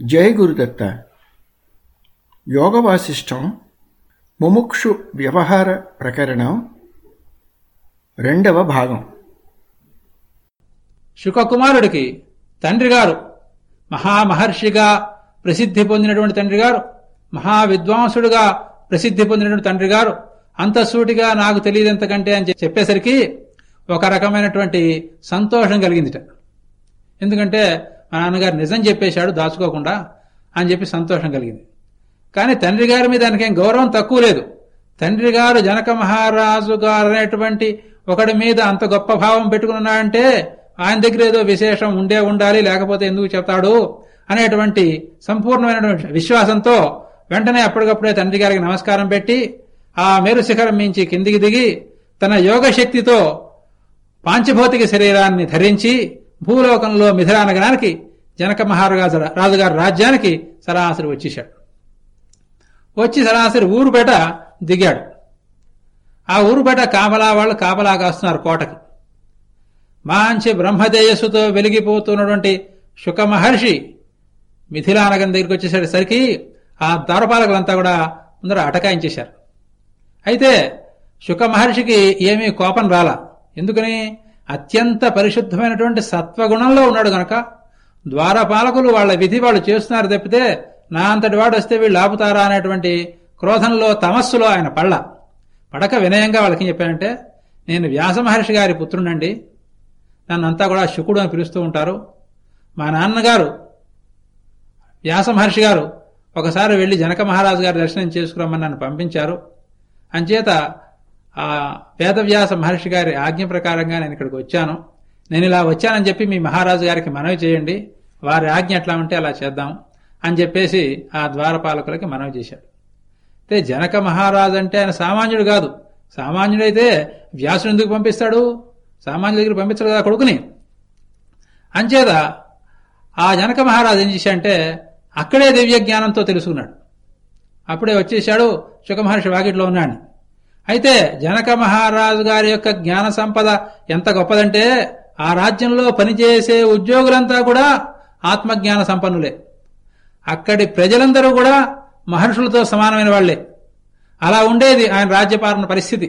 జై గురుదత్త యోగ వాసిష్టం ముముక్షు వ్యవహార ప్రకరణం రెండవ భాగం. శుకకుమారుడికి తండ్రి గారు మహామహర్షిగా ప్రసిద్ధి పొందినటువంటి తండ్రి గారు మహావిద్వాంసుడుగా ప్రసిద్ధి పొందినటువంటి తండ్రి గారు అంతసూటిగా నాకు తెలియదంతకంటే అని చెప్పి చెప్పేసరికి ఒక రకమైనటువంటి సంతోషం కలిగిందిట. ఎందుకంటే మా నాన్నగారు నిజం చెప్పేశాడు దాచుకోకుండా అని చెప్పి సంతోషం కలిగింది. కానీ తండ్రి గారి మీద ఆయనకేం గౌరవం తక్కువ లేదు. తండ్రి గారు జనక మహారాజు గారు అనేటువంటి ఒకడి మీద అంత గొప్ప భావం పెట్టుకున్నాడంటే ఆయన దగ్గర ఏదో విశేషం ఉండే ఉండాలి లేకపోతే ఎందుకు చెప్తాడు అనేటువంటి సంపూర్ణమైనటువంటి విశ్వాసంతో వెంటనే అప్పటికప్పుడే తండ్రి గారికి నమస్కారం పెట్టి ఆ మేరు శిఖరం మించి కిందికి దిగి తన యోగ శక్తితో పాంచభౌతిక శరీరాన్ని ధరించి భూలోకంలో మిథిలా నగరానికి జనక మహారాజు రాజుగారి రాజ్యానికి సరాసరి వచ్చేశాడు. వచ్చి సరాసరి ఊరుపేట దిగాడు. ఆ ఊరుపేట కాపలా వాళ్ళు కాపలా కాస్తున్నారు కోటకి. మంచి బ్రహ్మతేజస్సుతో వెలిగిపోతున్నటువంటి శుక మహర్షి మిథిలానగరం దగ్గరికి వచ్చేసరికి ఆ ద్వారపాలకులంతా కూడా ముందర అటకాయించేశారు. అయితే శుక మహర్షికి ఏమీ కోపం రాలా. ఎందుకని? అత్యంత పరిశుద్ధమైనటువంటి సత్వగుణంలో ఉన్నాడు గనక ద్వారపాలకులు వాళ్ళ విధి వాళ్ళు చేస్తున్నారు తప్పితే నా అంతటి వాడు వస్తే వీళ్ళు ఆపుతారా అనేటువంటి క్రోధంలో తమస్సులో ఆయన పళ్ళ. పడక వినయంగా వాళ్ళకి చెప్పానంటే నేను వ్యాస మహర్షి గారి పుత్రునండి నన్నంతా కూడా శుకుడు అని పిలుస్తూ ఉంటారు. మా నాన్నగారు వ్యాస మహర్షి గారు ఒకసారి వెళ్ళి జనక మహారాజు గారి దర్శనం చేసుకురమ్మని నన్ను పంపించారు. అంచేత ఆ వేదవ్యాస మహర్షి గారి ఆజ్ఞ ప్రకారంగా నేను ఇక్కడికి వచ్చాను. నేను ఇలా వచ్చానని చెప్పి మీ మహారాజు గారికి మనవి చేయండి. వారి ఆజ్ఞ ఎట్లా ఉంటే అలా చేద్దాం అని చెప్పేసి ఆ ద్వారపాలకులకి మనవి చేశాడు. అయితే జనక మహారాజు అంటే ఆయన సామాన్యుడు కాదు. సామాన్యుడైతే వ్యాసుని ఎందుకు పంపిస్తాడు? సామాన్యుల దగ్గర పంపించడు కదా కొడుకుని. అంచేత ఆ జనక మహారాజు ఏం చేశాడంటే అక్కడే దివ్య జ్ఞానంతో తెలుసుకున్నాడు. అప్పుడే వచ్చేశాడు శుకమహర్షి వాకిట్లో ఉన్నాడు అయితే జనక మహారాజు గారి యొక్క జ్ఞాన సంపద ఎంత గొప్పదంటే ఆ రాజ్యంలో పనిచేసే ఉద్యోగులంతా కూడా ఆత్మజ్ఞాన సంపన్నులే. అక్కడి ప్రజలందరూ కూడా మహర్షులతో సమానమైన వాళ్ళే అలా ఉండేది ఆయన రాజ్యపాలన పరిస్థితి.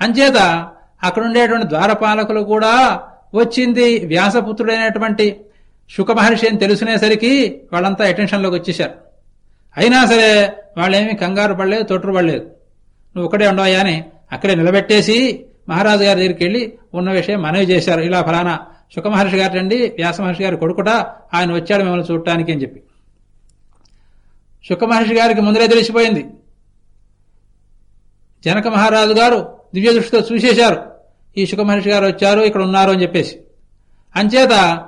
అంచేత అక్కడుండేటువంటి ద్వారపాలకులు కూడా వచ్చింది వ్యాసపుత్రుడైనటువంటి శుకమహర్షి అని తెలుసునేసరికి వాళ్ళంతా అటెన్షన్లోకి వచ్చేశారు. అయినా సరే వాళ్ళేమీ కంగారు పడలేదు తొట్టురు పడలేదు నువ్వు ఒకటే ఉండవయ్యా అని అక్కడే నిలబెట్టేసి మహారాజు గారి దగ్గరికి వెళ్ళి ఉన్న విషయం మనవి చేశారు. ఇలా ఫలానా శుక మహర్షి గారు రండి వ్యాస మహర్షి గారు కొడుకుట ఆయన వచ్చాడు మిమ్మల్ని చూడటానికి అని చెప్పి. శుక మహర్షి గారికి ముందరే తెలిసిపోయింది. జనక మహారాజు గారు దివ్య దృష్టితో చూసేశారు. ఈ శుక మహర్షి గారు వచ్చారు ఇక్కడ ఉన్నారు అని చెప్పేసి. అంచేత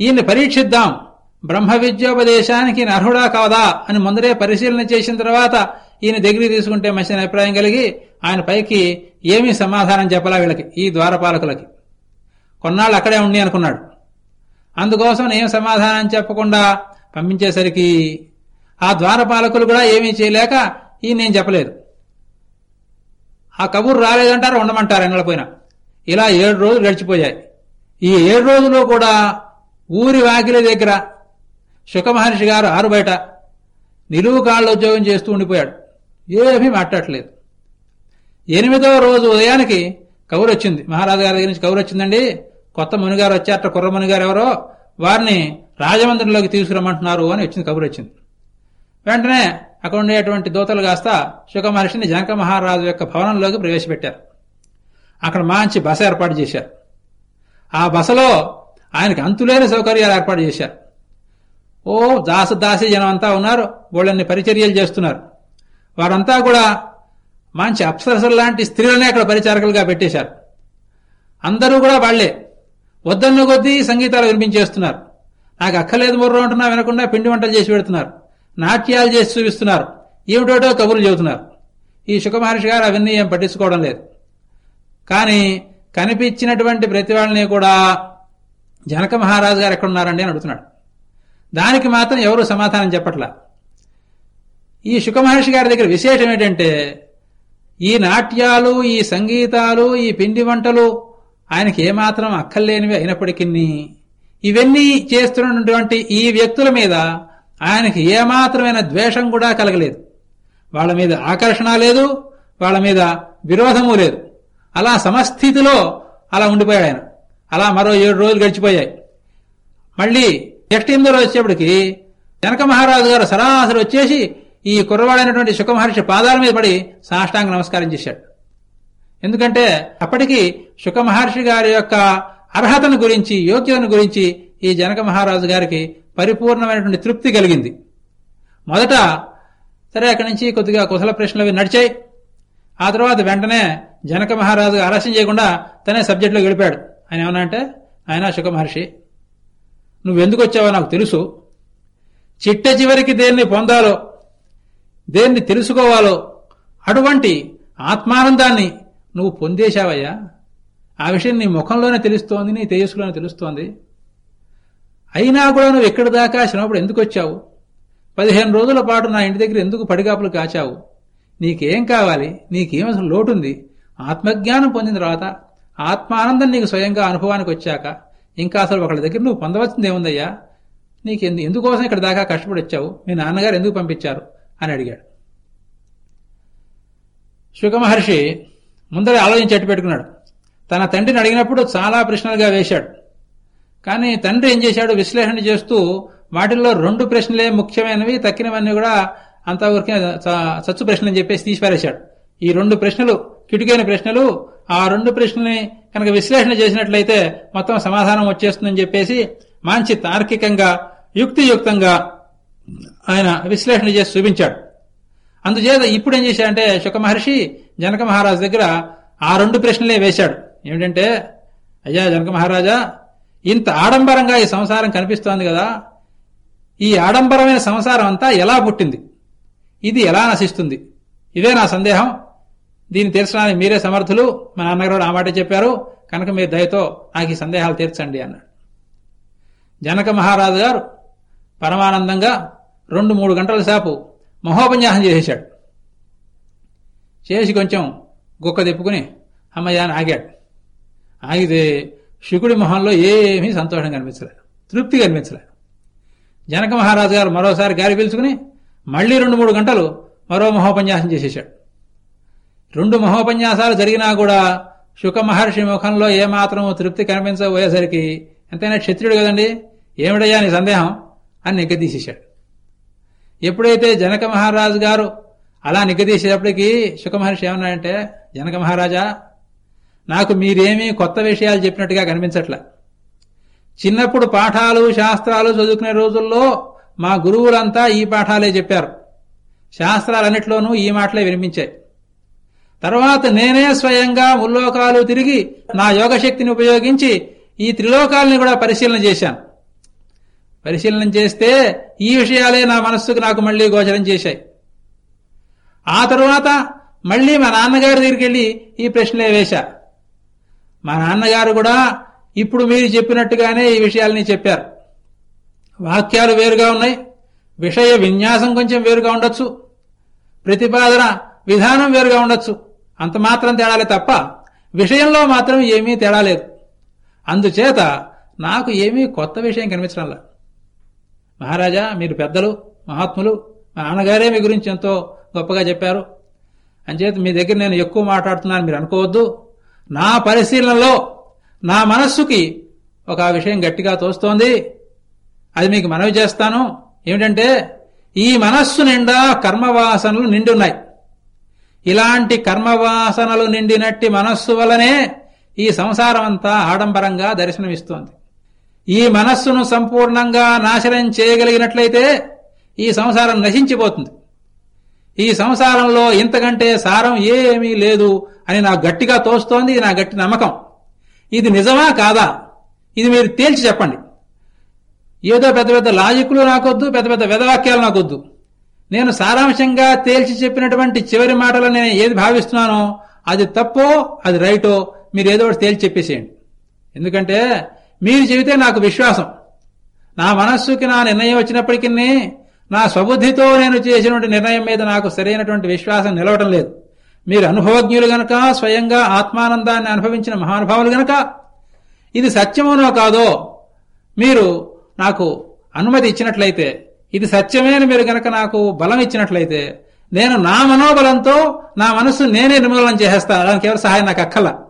ఈయన్ని పరీక్షిద్దాం. బ్రహ్మ విద్యోపదేశానికి అర్హుడా కాదా అని ముందరే పరిశీలన చేసిన తర్వాత ఈయన దగ్గరికి తీసుకుంటే మంచి అభిప్రాయం కలిగి ఆయన పైకి ఏమీ సమాధానం చెప్పలా వీళ్ళకి ఈ ద్వారపాలకులకి. కొన్నాళ్ళు అక్కడే ఉండి అనుకున్నాడు. అందుకోసం ఏం సమాధానం చెప్పకుండా పంపించేసరికి ఆ ద్వారపాలకులు కూడా ఏమీ చేయలేక ఈయన ఏం చెప్పలేదు. ఆ కబురు రాలేదంటారు ఉండమంటారు ఎండలపోయిన ఇలా ఏడు రోజులు గడిచిపోయాయి. ఈ ఏడు రోజులు కూడా ఊరి వాకిలి దగ్గర శుకమహర్షి గారు ఆరు బయట నిలువు కాళ్ళు ఉద్యోగం చేస్తూ ఉండిపోయాడు. ఏమీ మాట్లాడలేదు ఎనిమిదవ రోజు ఉదయానికి కౌరు వచ్చింది మహారాజు గారి దగ్గర నుంచి కౌరు వచ్చిందండి కొత్త మునిగారు వచ్చారట కుర్రమునిగారు ఎవరో? వారిని రాజమందిరంలోకి తీసుకురమ్మంటున్నారు అని వచ్చింది కబురు వచ్చింది వెంటనే అక్కడ ఉండేటువంటి దూతలు కాస్త శుక మహర్షిని జనక మహారాజు యొక్క భవనంలోకి ప్రవేశపెట్టారు. అక్కడ మంచి బస ఏర్పాటు చేశారు. ఆ బసలో ఆయనకి అంతులేని సౌకర్యాలు ఏర్పాటు చేశారు. ఓ దాసదాసి జనం అంతా ఉన్నారు. వాళ్ళని పరిచర్యలు చేస్తున్నారు. వారంతా కూడా మంచి అప్సరసలు లాంటి స్త్రీలనే అక్కడ పరిచారకులుగా పెట్టేశారు. అందరూ కూడా వాళ్ళే. వద్దన్న కొద్దీ సంగీతాలు వినిపించేస్తున్నారు. నాకు అక్కర్లేదు ముర్రం అంటున్నా వినకుండా పిండి వంటలు చేసి పెడుతున్నారు. నాట్యాలు చేసి చూపిస్తున్నారు. ఏమిటోటో కబుర్లు చెబుతున్నారు. ఈ సుఖమహర్షి గారు అవన్నీ ఏం పట్టించుకోవడం లేదు. కానీ కనిపించినటువంటి ప్రతి వాళ్ళని కూడా జనక మహారాజు గారు ఎక్కడున్నారండి అని అడుగుతున్నాడు. దానికి మాత్రం ఎవరు సమాధానం చెప్పట్లా. ఈ శుకమహర్షి గారి దగ్గర విశేషం ఏంటంటే ఈ నాట్యాలు ఈ సంగీతాలు ఈ పిండి వంటలు ఆయనకి ఏమాత్రం అక్కర్లేనివి అయినప్పటికీ ఇవన్నీ చేస్తున్నటువంటి ఈ వ్యక్తుల మీద ఆయనకి ఏమాత్రమైన ద్వేషం కూడా కలగలేదు. వాళ్ళ మీద ఆకర్షణ లేదు వాళ్ళ మీద విరోధము లేదు. అలా సమస్థితిలో అలా ఉండిపోయాడు ఆయన. అలా మరో ఏడు రోజులు గడిచిపోయాయి. మళ్ళీ నెక్స్ట్ ఎనిమిదో రోజు వచ్చేప్పటికి జనక మహారాజు గారు సరాసరి వచ్చేసి ఈ కుర్రవాడైనటువంటి శుకమహర్షి పాదాల మీద పడి సాష్టాంగ నమస్కారం చేశాడు. ఎందుకంటే అప్పటికి శుకమహర్షి గారి యొక్క అర్హతను గురించి యోగ్యతను గురించి ఈ జనక మహారాజు గారికి పరిపూర్ణమైనటువంటి తృప్తి కలిగింది. మొదట సరే అక్కడి నుంచి కొద్దిగా కుశల ప్రశ్నలు అవి నడిచాయి. ఆ తర్వాత వెంటనే జనక మహారాజు ఆలస్యం చేయకుండా తనే సబ్జెక్టులో గడిపాడు ఆయన ఏమన్నా అంటే ఆయన శుక మహర్షి నువ్వెందుకు వచ్చావో నాకు తెలుసు. చిట్ట చివరికి దేన్ని పొందాలో దేన్ని తెలుసుకోవాలో? అటువంటి ఆత్మానందాన్ని నువ్వు పొందేశావయ్యా? ఆ విషయం నీ ముఖంలోనే తెలుస్తోంది నీ తేజస్సులోనే తెలుస్తోంది. అయినా కూడా నువ్వు ఎక్కడి దాకా చిన్నప్పుడు ఎందుకు వచ్చావు? పదిహేను రోజుల పాటు నా ఇంటి దగ్గర ఎందుకు పడిగాపులు కాచావు? నీకేం కావాలి? నీకేం అసలు లోటుంది? ఆత్మజ్ఞానం పొందిన తర్వాత ఆత్మానందం నీకు స్వయంగా అనుభవానికి వచ్చాక ఇంకా అసలు ఒకళ్ళ దగ్గర నువ్వు పొందవలసింది ఏముందయ్యా నీకు ఎందుకోసం ఇక్కడ దాకా కష్టపడి వచ్చావు? మీ నాన్నగారు ఎందుకు పంపించారు? అని అడిగాడు. శుకమహర్షి ముందరే ఆలోచించి పెట్టుకున్నాడు. తన తండ్రిని అడిగినప్పుడు చాలా ప్రశ్నలుగా వేశాడు. కానీ తండ్రి ఏం చేశాడు? విశ్లేషణ చేస్తూ వాటిల్లో రెండు ప్రశ్నలే ముఖ్యమైనవి తక్కినవన్నీ కూడా అంతా ఊరికే సచ్చు ప్రశ్నలు అని చెప్పేసి తీసిపారేశాడు. ఈ రెండు ప్రశ్నలు కిటికైన ప్రశ్నలు ఆ రెండు ప్రశ్నల్ని కనుక విశ్లేషణ చేసినట్లయితే మొత్తం సమాధానం వచ్చేస్తుందని చెప్పేసి మంచి తార్కికంగా యుక్తియుక్తంగా ఆయన విశ్లేషణ చేసి చూపించాడు. అందుచేత ఇప్పుడు ఏం చేశాడంటే శుక మహర్షి జనక మహారాజు దగ్గర ఆ రెండు ప్రశ్నలే వేశాడు. ఏమిటంటే అయ్యా జనక మహారాజా ఇంత ఆడంబరంగా ఈ సంసారం కనిపిస్తోంది కదా ఈ ఆడంబరమైన సంసారం అంతా ఎలా పుట్టింది? ఇది ఎలా నశిస్తుంది? ఇదే నా సందేహం. దీన్ని తీర్చడానికి మీరే సమర్థులు. మా నాన్నగారు ఆ మాట చెప్పారు. కనుక మీరు దయతో నాకు ఈ సందేహాలు తీర్చండి అన్నాడు. జనక మహారాజు గారు పరమానందంగా రెండు మూడు గంటల సేపు మహోపన్యాసం చేసేశాడు. చేసి కొంచెం గుక్క తిప్పుకుని అమ్మయ్య అని ఆగాడు. ఆగితే శుకుడి మొహంలో ఏమీ సంతోషం కనిపించలేదు. తృప్తి కనిపించలేదు. జనక మహారాజు గారు మరోసారి గారి పీల్చుకుని మళ్ళీ రెండు మూడు గంటలు మరో మహోపన్యాసం చేసేశాడు. రెండు మహోపన్యాసాలు జరిగినా కూడా శుక మహర్షి ముఖంలో ఏమాత్రం తృప్తి కనిపించబోయేసరికి ఎంతైనా క్షత్రియుడు కదండి? ఏమిటయ్యా నీ సందేహం? అని నిగ్గదీసేశాడు ఎప్పుడైతే జనక మహారాజు గారు అలా నిగదీసేటప్పటికీ సుఖమహర్షి ఏమన్నాడంటే జనక మహారాజా నాకు మీరేమీ కొత్త విషయాలు చెప్పినట్టుగా కనిపించట్లే. చిన్నప్పుడు పాఠాలు శాస్త్రాలు చదువుకునే రోజుల్లో మా గురువులంతా ఈ పాఠాలే చెప్పారు. శాస్త్రాలన్నిట్లోనూ ఈ మాటలే వినిపించాయి. తర్వాత నేనే స్వయంగా ముల్లోకాలు తిరిగి నా యోగశక్తిని ఉపయోగించి ఈ త్రిలోకాలని కూడా పరిశీలన చేశాను. పరిశీలన చేస్తే ఈ విషయాలే నా మనస్సుకు నాకు మళ్ళీ గోచరం చేశాయి. ఆ తరువాత మళ్ళీ మా నాన్నగారి దగ్గరికి వెళ్ళి ఈ ప్రశ్నలే వేశా. మా నాన్నగారు కూడా ఇప్పుడు మీరు చెప్పినట్టుగానే ఈ విషయాలని చెప్పారు. వాక్యాలు వేరుగా ఉన్నాయి. విషయ విన్యాసం కొంచెం వేరుగా ఉండొచ్చు. ప్రతిపాదన విధానం వేరుగా ఉండొచ్చు. అంత మాత్రం తేడాలే తప్ప విషయంలో మాత్రం ఏమీ తేడా లేదు. అందుచేత నాకు ఏమీ కొత్త విషయం కనిపించడంలా. మహారాజా మీరు పెద్దలు మహాత్ములు మా నాన్నగారే మీ గురించి ఎంతో గొప్పగా చెప్పారు. అంచేత మీ దగ్గర నేను ఎక్కువ మాట్లాడుతున్నాను మీరు అనుకోవద్దు. నా పరిశీలనలో నా మనస్సుకి ఒక విషయం గట్టిగా తోస్తోంది. అది మీకు మనవి చేస్తాను. ఏమిటంటే ఈ మనస్సు నిండా కర్మవాసనలు నిండి ఉన్నాయి ఇలాంటి కర్మవాసనలు నిండినట్టి మనస్సు వలనే ఈ సంసారం అంతా ఆడంబరంగా దర్శనమిస్తోంది. ఈ మనస్సును సంపూర్ణంగా నాశనం చేయగలిగినట్లయితే ఈ సంసారం నశించిపోతుంది. ఈ సంసారంలో ఇంతకంటే సారం ఏమీ లేదు అని నాకు గట్టిగా తోస్తోంది ఇది నా గట్టి నమ్మకం. ఇది నిజమా కాదా? ఇది మీరు తేల్చి చెప్పండి. ఏదో పెద్ద పెద్ద లాజిక్లు నాకొద్దు పెద్ద పెద్ద వేదవాక్యాలు నాకొద్దు. నేను సారాంశంగా తేల్చి చెప్పినటువంటి చివరి మాటలు నేను ఏది భావిస్తున్నానో అది తప్పో అది రైటో మీరు ఏదో ఒకటి తేల్చి చెప్పేసేయండి. ఎందుకంటే మీరు చెబితే నాకు విశ్వాసం. నా మనస్సుకి నా నిర్ణయం వచ్చినప్పటికీ నా స్వబుద్ధితో నేను చేసినటువంటి నిర్ణయం మీద నాకు సరైనటువంటి విశ్వాసం నిలవటం లేదు. మీరు అనుభవజ్ఞులు గనక స్వయంగా ఆత్మానందాన్ని అనుభవించిన మహానుభావులు గనక ఇది సత్యమోనో కాదో మీరు నాకు అనుమతి ఇచ్చినట్లయితే ఇది సత్యమే మీరు గనక నాకు బలం ఇచ్చినట్లయితే నేను నా మనోబలంతో నా మనస్సు నేనే నిర్మూలనం చేసేస్తాను దానికి ఎవరు సహాయం నాకు అక్కల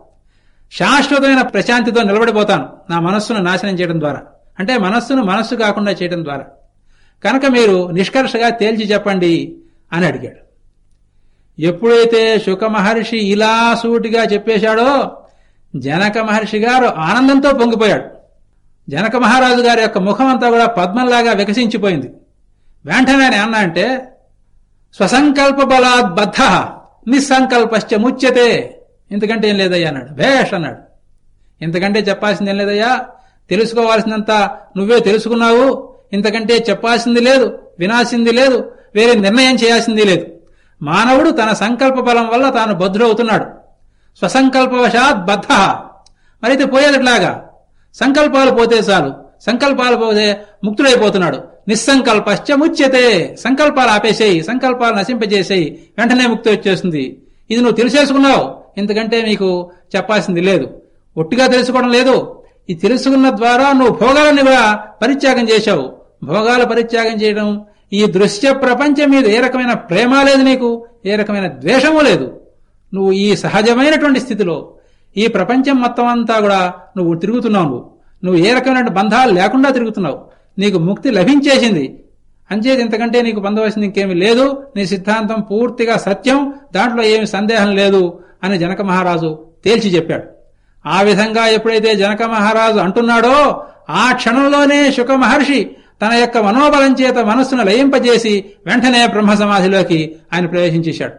శాశ్వతమైన ప్రశాంతితో నిలబడిపోతాను నా మనస్సును నాశనం చేయడం ద్వారా. అంటే మనస్సును మనస్సు కాకుండా చేయడం ద్వారా. కనుక మీరు నిష్కర్షగా తేల్చి చెప్పండి అని అడిగాడు. ఎప్పుడైతే శుక మహర్షి ఇలా సూటిగా చెప్పేశాడో జనక మహర్షి గారు ఆనందంతో పొంగిపోయాడు. జనక మహారాజు గారి యొక్క ముఖం అంతా కూడా పద్మంలాగా వికసించిపోయింది. వెంటనే అన్నా అంటే స్వసంకల్ప బలాద్ బద్ధ నిస్సంకల్పశ్చ ముచ్యతే ఇంతకంటే ఏం లేదయ్యా అన్నాడు. వేష్ అన్నాడు. ఇంతకంటే చెప్పాల్సింది ఏం లేదయ్యా? తెలుసుకోవాల్సినంత నువ్వే తెలుసుకున్నావు. ఇంతకంటే చెప్పాల్సింది లేదు వినాల్సింది లేదు వేరే నిర్ణయం చేయాల్సింది లేదు. మానవుడు తన సంకల్ప బలం వల్ల తాను బద్ధుడవుతున్నాడు స్వసంకల్పవశాత్ బద్ధ. మరైతే పోయేదట్లాగా సంకల్పాలు పోతే చాలు. సంకల్పాలు పోతే ముక్తుడైపోతున్నాడు. నిస్సంకల్పశ్చ ముచ్యతే. సంకల్పాలు ఆపేసేయి సంకల్పాలు నశింపజేసేయి. వెంటనే ముక్తి వచ్చేస్తుంది. ఇది నువ్వు తెలిసేసుకున్నావు. ఎందుకంటే నీకు చెప్పాల్సింది లేదు. ఒట్టిగా తెలుసుకోవడం లేదు. ఈ తెలుసుకున్న ద్వారా నువ్వు భోగాలను కూడా పరిత్యాగం చేశావు. భోగాల పరిత్యాగం చేయడం ఈ దృశ్య ప్రపంచం మీద ఏ రకమైన ప్రేమ లేదు నీకు ఏ రకమైన ద్వేషము లేదు. నువ్వు ఈ సహజమైనటువంటి స్థితిలో ఈ ప్రపంచం మొత్తం అంతా కూడా నువ్వు తిరుగుతున్నావు. నువ్వు నువ్వు ఏ రకమైన బంధాలు లేకుండా తిరుగుతున్నావు. నీకు ముక్తి లభించేసింది. అంచేది ఇంతకంటే నీకు పొందవలసింది ఇంకేమీ లేదు. నీ సిద్ధాంతం పూర్తిగా సత్యం. దాంట్లో ఏమి సందేహం లేదు. అని జనక మహారాజు తేల్చి చెప్పాడు. ఆ విధంగా ఎప్పుడైతే జనక మహారాజు అంటున్నాడో ఆ క్షణంలోనే శుక మహర్షి తన యొక్క మనోబలం చేత మనస్సును లయింపజేసి వెంటనే బ్రహ్మ సమాధిలోకి ఆయన ప్రవేశించేశాడు.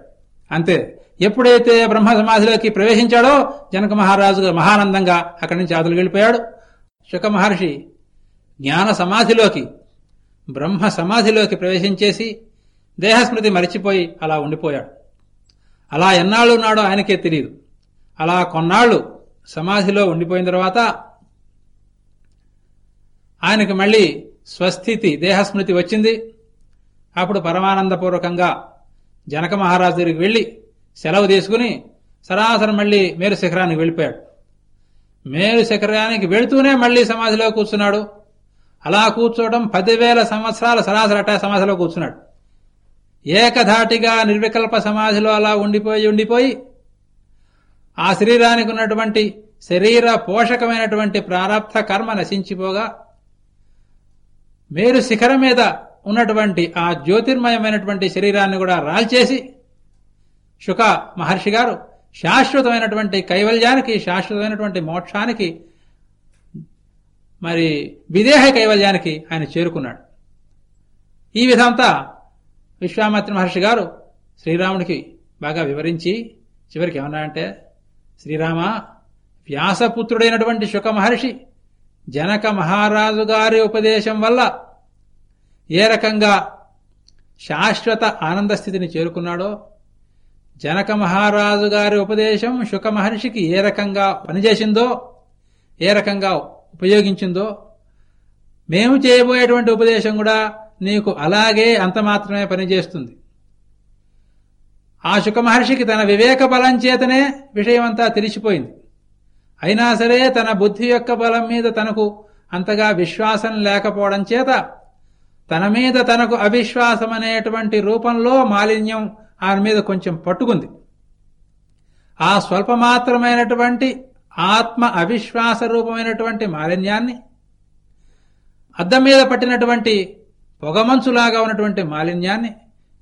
అంతే ఎప్పుడైతే బ్రహ్మ సమాధిలోకి ప్రవేశించాడో జనక మహారాజు మహానందంగా అక్కడి నుంచి ఆదులు వెళ్ళిపోయాడు. శుక మహర్షి జ్ఞాన సమాధిలోకి బ్రహ్మ సమాధిలోకి ప్రవేశించేసి దేహస్మృతి మరిచిపోయి అలా ఉండిపోయాడు. అలా ఎన్నాళ్ళు ఉన్నాడో ఆయనకే తెలియదు అలా కొన్నాళ్ళు సమాధిలో ఉండిపోయిన తర్వాత ఆయనకి మళ్ళీ స్వస్థితి దేహస్మృతి వచ్చింది. అప్పుడు పరమానందపూర్వకంగా జనక మహారాజు దగ్గరికి వెళ్ళి సెలవు తీసుకుని సరాసరి మళ్ళీ మేరు శిఖరానికి వెళ్ళిపోయాడు. మేరు శిఖరానికి వెళుతూనే మళ్ళీ సమాధిలో కూర్చున్నాడు. అలా కూర్చోవడం పదివేల సంవత్సరాల సరాసరి అటా సమాధిలో కూర్చున్నాడు. ఏకధాటిగా నిర్వికల్ప సమాధిలో అలా ఉండిపోయి ఉండిపోయి ఆ శరీరానికి ఉన్నటువంటి శరీర పోషకమైనటువంటి ప్రారంధ కర్మ నశించిపోగా మేరు శిఖరం మీద ఉన్నటువంటి ఆ జ్యోతిర్మయమైనటువంటి శరీరాన్ని కూడా రాల్చేసి శుక మహర్షి గారు శాశ్వతమైనటువంటి కైవల్యానికి శాశ్వతమైనటువంటి మోక్షానికి మరి విదేహ కైవల్యానికి ఆయన చేరుకున్నాడు. ఈ విధంతా విశ్వామిత్ర మహర్షి గారు శ్రీరాముడికి బాగా వివరించి చివరికి ఏమన్నా అంటే శ్రీరామ వ్యాసపుత్రుడైనటువంటి శుక మహర్షి జనక మహారాజు గారి ఉపదేశం వల్ల ఏ రకంగా శాశ్వత ఆనంద స్థితిని చేరుకున్నాడో జనక మహారాజు గారి ఉపదేశం శుక మహర్షికి ఏ రకంగా పనిచేసిందో ఏ రకంగా ఉపయోగించిందో మేము చేయబోయేటువంటి ఉపదేశం కూడా నీకు అలాగే అంత మాత్రమే పనిచేస్తుంది. ఆ శుకమహర్షికి తన వివేక బలం చేతనే విషయమంతా తెలిసిపోయింది. అయినా సరే తన బుద్ధి యొక్క బలం మీద తనకు అంతగా విశ్వాసం లేకపోవడం చేత తన మీద తనకు అవిశ్వాసం అనేటువంటి రూపంలో మాలిన్యం ఆయన మీద కొంచెం పట్టుకుంది. ఆ స్వల్పమాత్రమైనటువంటి ఆత్మ అవిశ్వాస రూపమైనటువంటి మాలిన్యాన్ని అద్దం మీద పట్టినటువంటి పొగమంచులాగా ఉన్నటువంటి మాలిన్యాన్ని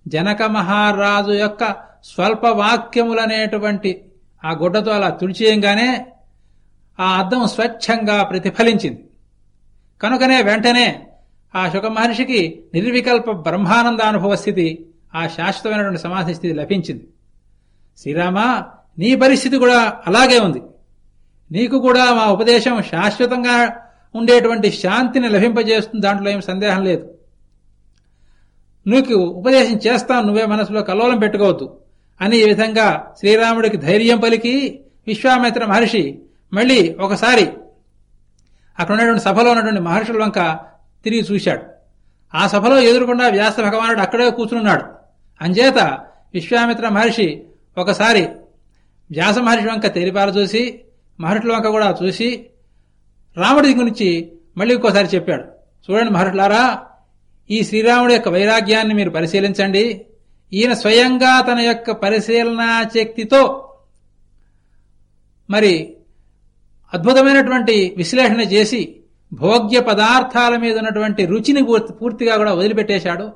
జనక మహారాజు యొక్క స్వల్ప వాక్యములనేటువంటి ఆ గుడ్డతో అలా తుడిచేయంగానే ఆ అద్దం స్వచ్ఛంగా ప్రతిఫలించింది. కనుకనే వెంటనే ఆ శుక మహర్షికి నిర్వికల్ప బ్రహ్మానంద అనుభవ స్థితి ఆ శాశ్వతమైనటువంటి సమాధి స్థితి లభించింది. శ్రీరామ నీ పరిస్థితి కూడా అలాగే ఉంది. నీకు కూడా మా ఉపదేశం శాశ్వతంగా ఉండేటువంటి శాంతిని లభింపజేస్తుంది దాంట్లో ఏం సందేహం లేదు. నీకు ఉపదేశం చేస్తాను నువ్వే మనసులో కల్లోలం పెట్టుకోవద్దు. అని ఈ విధంగా శ్రీరాముడికి ధైర్యం పలికి విశ్వామిత్ర మహర్షి మళ్ళీ ఒకసారి అక్కడ ఉన్నటువంటి సభలో ఉన్నటువంటి మహర్షుల వంక తిరిగి చూశాడు. ఆ సభలో ఎదురుకుండా వ్యాస భగవానుడు అక్కడే కూర్చున్నాడు అంచేత విశ్వామిత్ర మహర్షి ఒకసారి వ్యాస మహర్షి వంక తేలిపార చూసి మహర్షుల వంక కూడా చూసి రాముడి గురించి మళ్ళీ ఇంకోసారి చెప్పాడు. చూడండి మహర్షులారా ఈ శ్రీరాముడి యొక్క వైరాగ్యాన్ని మీరు పరిశీలించండి. ఈయన స్వయంగా తన యొక్క పరిశీలనా శక్తితో మరి అద్భుతమైనటువంటి విశ్లేషణ చేసి భోగ్య పదార్థాల మీద ఉన్నటువంటి రుచిని పూర్తిగా కూడా వదిలిపెట్టేశాడు.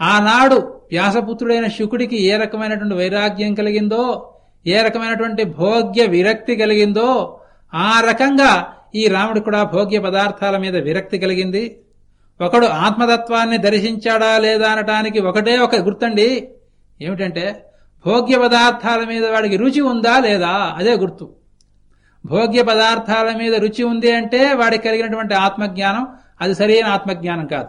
ఆనాడు వ్యాసపుత్రుడైన శుకుడికి ఏ రకమైనటువంటి వైరాగ్యం కలిగిందో ఏ రకమైనటువంటి భోగ్య విరక్తి కలిగిందో ఆ రకంగా ఈ రాముడు కూడా భోగ్య పదార్థాల మీద విరక్తి కలిగింది. ఒకడు ఆత్మతత్వాన్ని దర్శించాడా లేదా అనటానికి ఒకటే ఒక గుర్తండి. ఏమిటంటే భోగ్య పదార్థాల మీద వాడికి రుచి ఉందా లేదా? అదే గుర్తు. భోగ్య పదార్థాల మీద రుచి ఉంది అంటే వాడికి కలిగినటువంటి ఆత్మజ్ఞానం అది సరైన ఆత్మజ్ఞానం కాదు.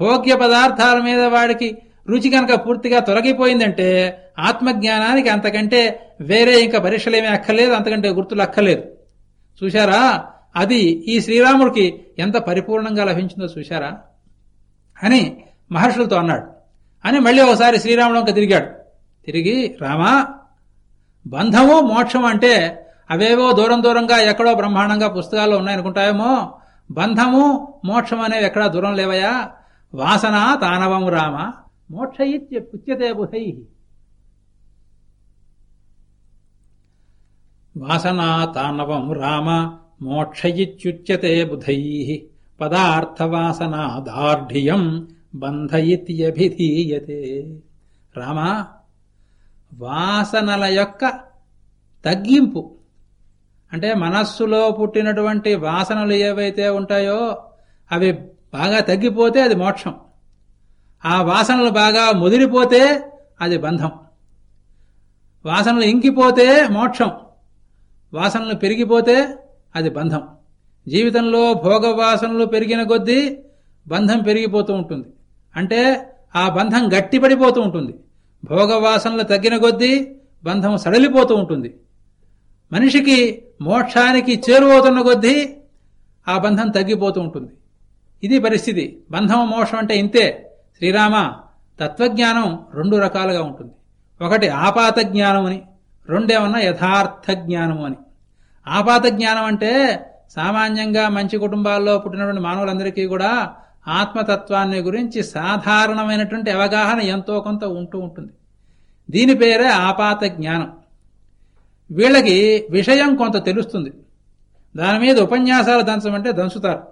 భోగ్య పదార్థాల మీద వాడికి రుచి కనుక పూర్తిగా తొలగిపోయిందంటే ఆత్మజ్ఞానానికి అంతకంటే వేరే ఇంకా పరీక్షలేమీ అక్కర్లేదు అంతకంటే గుర్తులు అక్కర్లేదు. చూశారా? అది ఈ శ్రీరాముడికి ఎంత పరిపూర్ణంగా లభించిందో చూశారా? అని మహర్షులతో అన్నాడు. అని మళ్ళీ ఒకసారి శ్రీరాముడు ఇంకా తిరిగాడు. తిరిగి రామా బంధము మోక్షం అంటే అవేవో దూరం దూరంగా ఎక్కడో బ్రహ్మాండంగా పుస్తకాల్లో ఉన్నాయనుకుంటాయేమో. బంధము మోక్షం అనేవి ఎక్కడా దూరం లేవయా? వాసన తానవము రామ. మోక్ష పుత్యతే బుధై. వాసన తానవం రామ. మోక్షయిత్యుచ్యతే బుధై పదార్థవాసనాదార్ఢ్యం బంధయిత్యభిధీయతే. రామా వాసనల యొక్క తగ్గింపు అంటే మనస్సులో పుట్టినటువంటి వాసనలు ఏవైతే ఉంటాయో అవి బాగా తగ్గిపోతే అది మోక్షం. ఆ వాసనలు బాగా ముదిరిపోతే అది బంధం. వాసనలు ఇంకిపోతే మోక్షం. వాసనలు పెరిగిపోతే అది బంధం. జీవితంలో భోగవాసనలు పెరిగిన కొద్దీ బంధం పెరిగిపోతూ ఉంటుంది. అంటే ఆ బంధం గట్టిపడిపోతూ ఉంటుంది. భోగవాసనలు తగ్గిన కొద్దీ బంధం సడలిపోతూ ఉంటుంది. మనిషికి మోక్షానికి చేరువవుతున్న కొద్దీ ఆ బంధం తగ్గిపోతూ ఉంటుంది. ఇది పరిస్థితి. బంధం మోక్షం అంటే ఇంతే. శ్రీరామ తత్వజ్ఞానం రెండు రకాలుగా ఉంటుంది. ఒకటి ఆపాత జ్ఞానం అని రెండేమన్నా యథార్థ జ్ఞానం అని ఆపాత జ్ఞానం అంటే సామాన్యంగా మంచి కుటుంబాల్లో పుట్టినటువంటి మానవులందరికీ కూడా ఆత్మతత్వాన్ని గురించి సాధారణమైనటువంటి అవగాహన ఎంతో కొంత ఉంటూ ఉంటుంది. దీని పేరే ఆపాత జ్ఞానం. వీళ్ళకి విషయం కొంత తెలుస్తుంది. దాని మీద ఉపన్యాసాలు దంచమంటే దంచుతారు.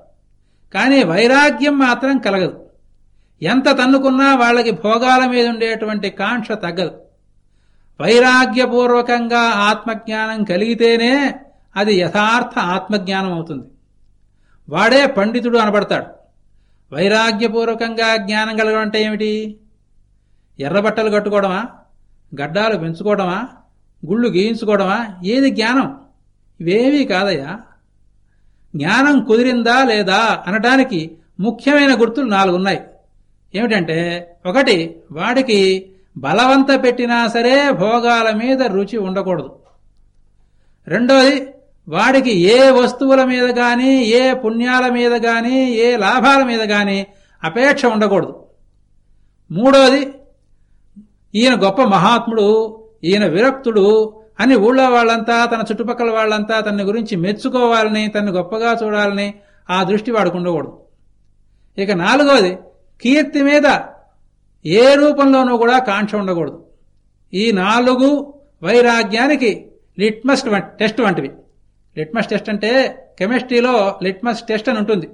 కానీ వైరాగ్యం మాత్రం కలగదు. ఎంత తన్నుకున్నా వాళ్ళకి భోగాల మీద ఉండేటువంటి కాంక్ష తగ్గదు. వైరాగ్యపూర్వకంగా ఆత్మజ్ఞానం కలిగితేనే అది యథార్థ ఆత్మజ్ఞానం అవుతుంది. వాడే పండితుడు అనబడతాడు. వైరాగ్యపూర్వకంగా జ్ఞానం కలగడం అంటే ఏమిటి? ఎర్రబట్టలు కట్టుకోవడమా? గడ్డాలు పెంచుకోవడమా? గుళ్ళు గీయించుకోవడమా? ఏది జ్ఞానం? ఇవేమీ కాదయ్యా. జ్ఞానం కుదిరిందా లేదా అనటానికి ముఖ్యమైన గుర్తులు నాలుగున్నాయి ఏమిటంటే ఒకటి వాడికి బలవంత పెట్టినా సరే భోగాల మీద రుచి ఉండకూడదు. రెండోది వాడికి ఏ వస్తువుల మీద గాని ఏ పుణ్యాల మీద గాని ఏ లాభాల మీద గాని అపేక్ష ఉండకూడదు. మూడోది ఈయన గొప్ప మహాత్ముడు ఈయన విరక్తుడు అని ఊళ్ళో వాళ్ళంతా తన చుట్టుపక్కల వాళ్ళంతా తన గురించి మెచ్చుకోవాలని తను గొప్పగా చూడాలని ఆ దృష్టి వాడికి ఉండకూడదు. ఇక నాలుగోది కీర్తి మీద ఏ రూపంలోనూ కూడా కాంక్ష ఉండకూడదు. ఈ నాలుగు వైరాగ్యానికి లిట్మస్ టెస్ట్ వంటివి. లిట్మస్ టెస్ట్ అంటే కెమిస్ట్రీలో లిట్మస్ టెస్ట్ అని ఉంటుంది.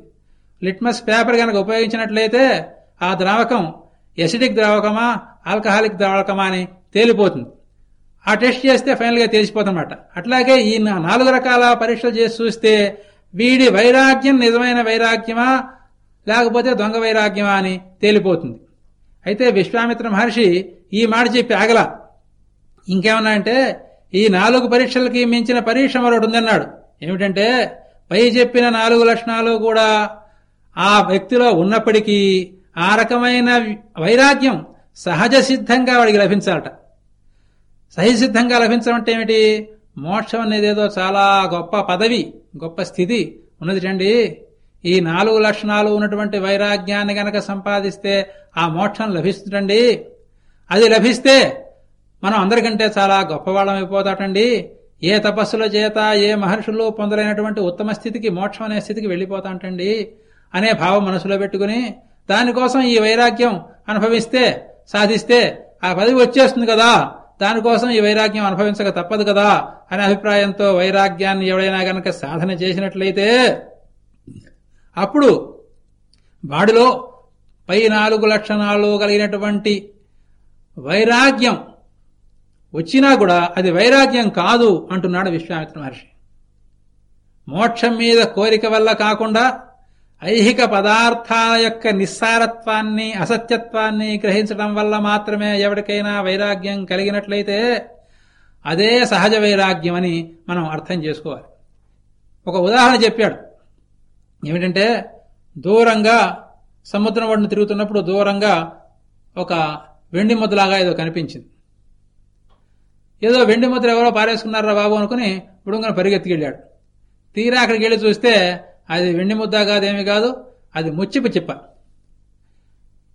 లిట్మస్ పేపర్ కనుక ఉపయోగించినట్లయితే ఆ ద్రావకం ఎసిడిక్ ద్రావకమా ఆల్కహాలిక్ ద్రావకమా అని తేలిపోతుంది. ఆ టెస్ట్ చేస్తే ఫైనల్గా తెలిసిపోతుందన్నమాట అట్లాగే ఈ నాలుగు రకాల పరీక్షలు చేసి చూస్తే వీడి వైరాగ్యం నిజమైన వైరాగ్యమా లేకపోతే దొంగ వైరాగ్యమా అని తేలిపోతుంది. అయితే విశ్వామిత్ర మహర్షి ఈ మాట చెప్పి ఆగల. ఇంకేమన్నా అంటే ఈ నాలుగు పరీక్షలకి మించిన పరీక్ష మరొకటి ఉందన్నాడు. ఏమిటంటే పై చెప్పిన నాలుగు లక్షణాలు కూడా ఆ వ్యక్తిలో ఉన్నప్పటికీ ఆ రకమైన వైరాగ్యం సహజ సిద్ధంగా వాడికి లభించాలట. సహజ సిద్ధంగా లభించడం అంటే ఏమిటి? మోక్షం అనేది ఏదో చాలా గొప్ప పదవి గొప్ప స్థితి. ఉన్నది చండి ఈ నాలుగు లక్షణాలు ఉన్నటువంటి వైరాగ్యాన్ని గనక సంపాదిస్తే ఆ మోక్షం లభిస్తుందండి. అది లభిస్తే మనం అందరికంటే చాలా గొప్పవాళ్ళమైపోతాటండి ఏ తపస్సుల చేత ఏ మహర్షులు పొందలైనటువంటి ఉత్తమ స్థితికి మోక్షం అనే స్థితికి వెళ్ళిపోతాంటండి అనే భావం మనసులో పెట్టుకుని దానికోసం ఈ వైరాగ్యం అనుభవిస్తే సాధిస్తే ఆ పదవి వచ్చేస్తుంది కదా. దానికోసం ఈ వైరాగ్యం అనుభవించక తప్పదు కదా అనే అభిప్రాయంతో వైరాగ్యాన్ని ఎవడైనా గనక సాధన చేసినట్లయితే అప్పుడు వాడిలో పై నాలుగు లక్షణాలు కలిగినటువంటి వైరాగ్యం వచ్చినా కూడా అది వైరాగ్యం కాదు అంటున్నాడు విశ్వామిత్ర మహర్షి. మోక్షం మీద కోరిక వల్ల కాకుండా ఐహిక పదార్థాల యొక్క నిస్సారత్వాన్ని అసత్యత్వాన్ని గ్రహించడం వల్ల మాత్రమే ఎవరికైనా వైరాగ్యం కలిగినట్లయితే అదే సహజ వైరాగ్యం అని మనం అర్థం చేసుకోవాలి. ఒక ఉదాహరణ చెప్పాడు. ఏమిటంటే దూరంగా సముద్రం ఒడ్డున తిరుగుతున్నప్పుడు దూరంగా ఒక వెండి ముద్దలాగా ఏదో కనిపించింది. ఏదో వెండి ముద్ర ఎవరో పారేసుకున్నారా బాబు అనుకుని బుడుంగన పరిగెత్తికెళ్ళాడు. తీరా అక్కడికి వెళ్ళి చూస్తే అది వెండి ముద్ద కాదేమి కాదు అది ముచ్చిపు చిప్ప.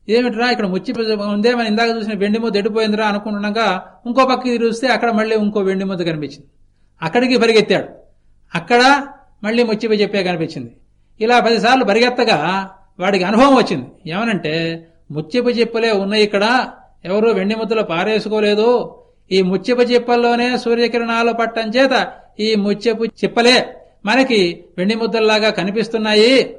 ఏమిట్రా ఇక్కడ ముచ్చిపు ఉందే? మనం ఇందాక చూసిన వెండి ముద్ద ఎడిపోయిందిరా అనుకుంటుండగా ఇంకో పక్కకి చూస్తే అక్కడ మళ్ళీ ఇంకో వెండి ముద్ద కనిపించింది. అక్కడికి పరిగెత్తాడు. అక్కడ మళ్ళీ ముచ్చిపు చెప్పే కనిపించింది. ఇలా పదిసార్లు పరిగెత్తగా వాడికి అనుభవం వచ్చింది. ఏమనంటే ముచ్చిపు చిప్పలే ఉన్నాయి ఇక్కడ ఎవరు వెండి ముద్దలు పారేసుకోలేదు ఈ ముత్యపు చిప్పల్లోనే సూర్యకిరణాలు పట్టం చేత ఈ ముత్యపు చిప్పలే మనకి వెండి ముద్దల్లాగా కనిపిస్తున్నాయి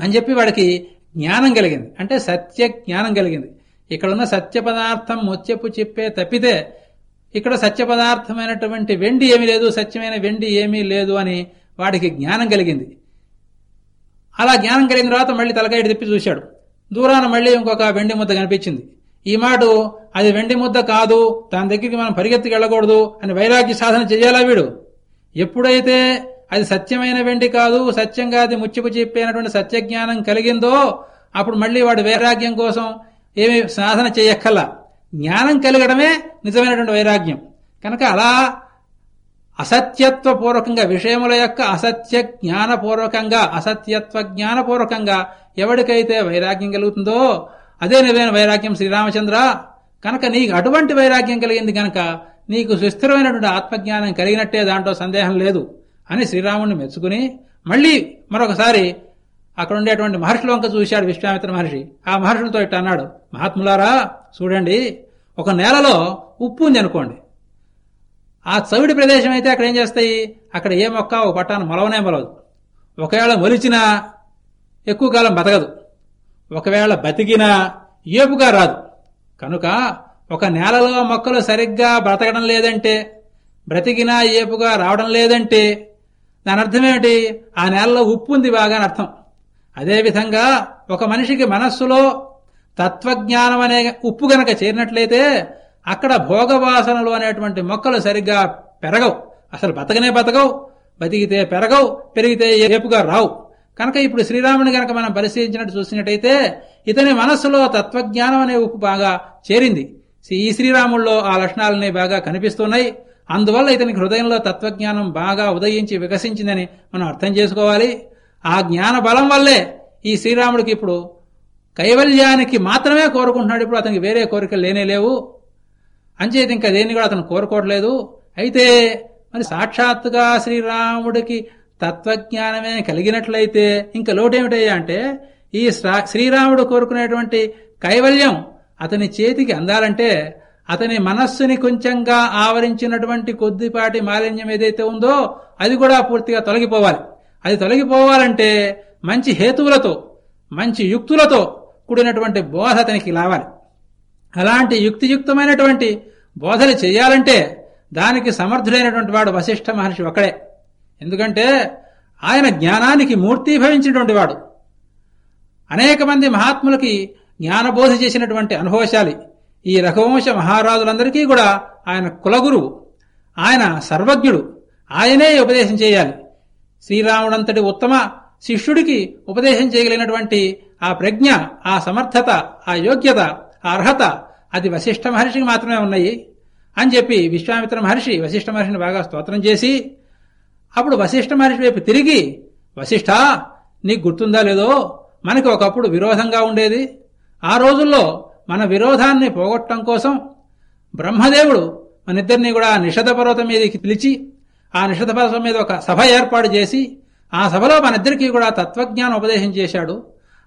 అని చెప్పి వాడికి జ్ఞానం కలిగింది. అంటే సత్య జ్ఞానం కలిగింది. ఇక్కడ ఉన్న సత్య పదార్థం ముత్యపు చిప్పే తప్పితే ఇక్కడ సత్య పదార్థమైనటువంటి వెండి ఏమీ లేదు సత్యమైన వెండి ఏమీ లేదు అని వాడికి జ్ఞానం కలిగింది. అలా జ్ఞానం కలిగిన తర్వాత మళ్ళీ తలకాయ తిప్పి చూశాడు. దూరాన మళ్ళీ ఇంకొక వెండి ముద్ద కనిపించింది. ఈ మాట అది వెండి ముద్ద కాదు దాని దగ్గరికి మనం పరిగెత్తికి వెళ్ళకూడదు అని వైరాగ్య సాధన చెయ్యాలా వీడు? ఎప్పుడైతే అది సత్యమైన వెండి కాదు సత్యంగా అది ముచ్చిపు చెప్పినటువంటి సత్యజ్ఞానం కలిగిందో అప్పుడు మళ్ళీ వాడు వైరాగ్యం కోసం ఏమి సాధన చేయక్కల్లా జ్ఞానం కలగడమే నిజమైనటువంటి వైరాగ్యం. కనుక అలా అసత్యత్వపూర్వకంగా విషయముల యొక్క అసత్య జ్ఞానపూర్వకంగా అసత్యత్వ జ్ఞానపూర్వకంగా ఎవరికైతే వైరాగ్యం కలుగుతుందో అదే నిజమైన వైరాగ్యం శ్రీరామచంద్ర. కనుక నీకు అటువంటి వైరాగ్యం కలిగింది కనుక నీకు సుస్థిరమైనటువంటి ఆత్మజ్ఞానం కలిగినట్టే దాంట్లో సందేహం లేదు అని శ్రీరాముడిని మెచ్చుకుని మళ్ళీ మరొకసారి అక్కడ ఉండేటువంటి మహర్షుల వంక చూశాడు విశ్వామిత్ర మహర్షి. ఆ మహర్షులతో ఇట్ట అన్నాడు మహాత్ములారా చూడండి ఒక నేలలో ఉప్పు ఉంది అనుకోండి. ఆ చవిడి ప్రదేశం అయితే అక్కడ ఏం చేస్తాయి? అక్కడ ఏ మొక్క ఒక పట్టాను మొలవనే మొలవదు. ఒకవేళ మొలిచినా ఎక్కువ కాలం బతకదు. ఒకవేళ బతికినా ఏపుగా రాదు. కనుక ఒక నేలలో మొక్కలు సరిగ్గా బ్రతకడం లేదంటే బ్రతికినా ఏపుగా రావడం లేదంటే దాని అర్థమేమిటి? ఆ నేలలో ఉప్పు ఉంది బాగా అని అర్థం. అదేవిధంగా ఒక మనిషికి మనస్సులో తత్వజ్ఞానం అనే ఉప్పు గనక చేరినట్లయితే అక్కడ భోగవాసనలు అనేటువంటి మొక్కలు సరిగ్గా పెరగవు. అసలు బతకనే బతకవు. బతికితే పెరగవు పెరిగితే ఏపుగా రావు. కనుక ఇప్పుడు శ్రీరాముని గనక మనం పరిశీలించినట్టు చూసినట్టయితే ఇతని మనస్సులో తత్వజ్ఞానం అనే ఉప్పు బాగా చేరింది. ఈ శ్రీరాముల్లో ఆ లక్షణాలనే బాగా కనిపిస్తున్నాయి. అందువల్ల ఇతనికి హృదయంలో తత్వజ్ఞానం బాగా ఉదయించి వికసించిందని మనం అర్థం చేసుకోవాలి. ఆ జ్ఞాన బలం వల్లే ఈ శ్రీరాముడికి ఇప్పుడు కైవల్యానికి మాత్రమే కోరుకుంటున్నాడు. ఇప్పుడు అతనికి వేరే కోరికలు లేనే లేవు. అంచేది ఇంకా దేన్ని కూడా అతను కోరుకోవట్లేదు. అయితే మరి సాక్షాత్తుగా శ్రీరాముడికి తత్వజ్ఞానమే కలిగినట్లయితే ఇంక లోటేమిటయ్యా అంటే ఈ శ్రీరాముడు కోరుకునేటువంటి కైవల్యం అతని చేతికి అందాలంటే అతని మనస్సుని కొంచెంగా ఆవరించినటువంటి కొద్దిపాటి మాలిన్యం ఏదైతే ఉందో అది కూడా పూర్తిగా తొలగిపోవాలి. అది తొలగిపోవాలంటే మంచి హేతువులతో మంచి యుక్తులతో కూడినటువంటి బోధ అతనికి లావాలి. అలాంటి యుక్తియుక్తమైనటువంటి బోధలు చేయాలంటే దానికి సమర్థుడైనటువంటి వాడు వశిష్ఠ మహర్షి ఒక్కడే. ఎందుకంటే ఆయన జ్ఞానానికి మూర్తీభవించినటువంటి వాడు. అనేక మంది మహాత్ములకి జ్ఞానబోధ చేసినటువంటి అనుభవశాలి. ఈ రఘువంశ మహారాజులందరికీ కూడా ఆయన కులగురువు. ఆయన సర్వజ్ఞుడు. ఆయనే ఉపదేశం చేయాలి. శ్రీరాముడంతటి ఉత్తమ శిష్యుడికి ఉపదేశం చేయగలిగినటువంటి ఆ ప్రజ్ఞ ఆ సమర్థత ఆ యోగ్యత ఆ అర్హత అది వశిష్ఠ మహర్షికి మాత్రమే ఉన్నాయి అని చెప్పి విశ్వామిత్ర మహర్షి వశిష్ఠ మహర్షిని బాగా స్తోత్రం చేసి అప్పుడు వశిష్ఠ మహర్షి వైపు తిరిగి వశిష్ఠ నీకు గుర్తుందా లేదో? మనకి ఒకప్పుడు విరోధంగా ఉండేది. ఆ రోజుల్లో మన విరోధాన్ని పోగొట్టడం కోసం బ్రహ్మదేవుడు మనిద్దరినీ కూడా నిషధ పర్వతం మీదకి పిలిచి ఆ నిషధ పర్వతం మీద ఒక సభ ఏర్పాటు చేసి ఆ సభలో మనిద్దరికీ కూడా తత్వజ్ఞానం ఉపదేశం చేశాడు.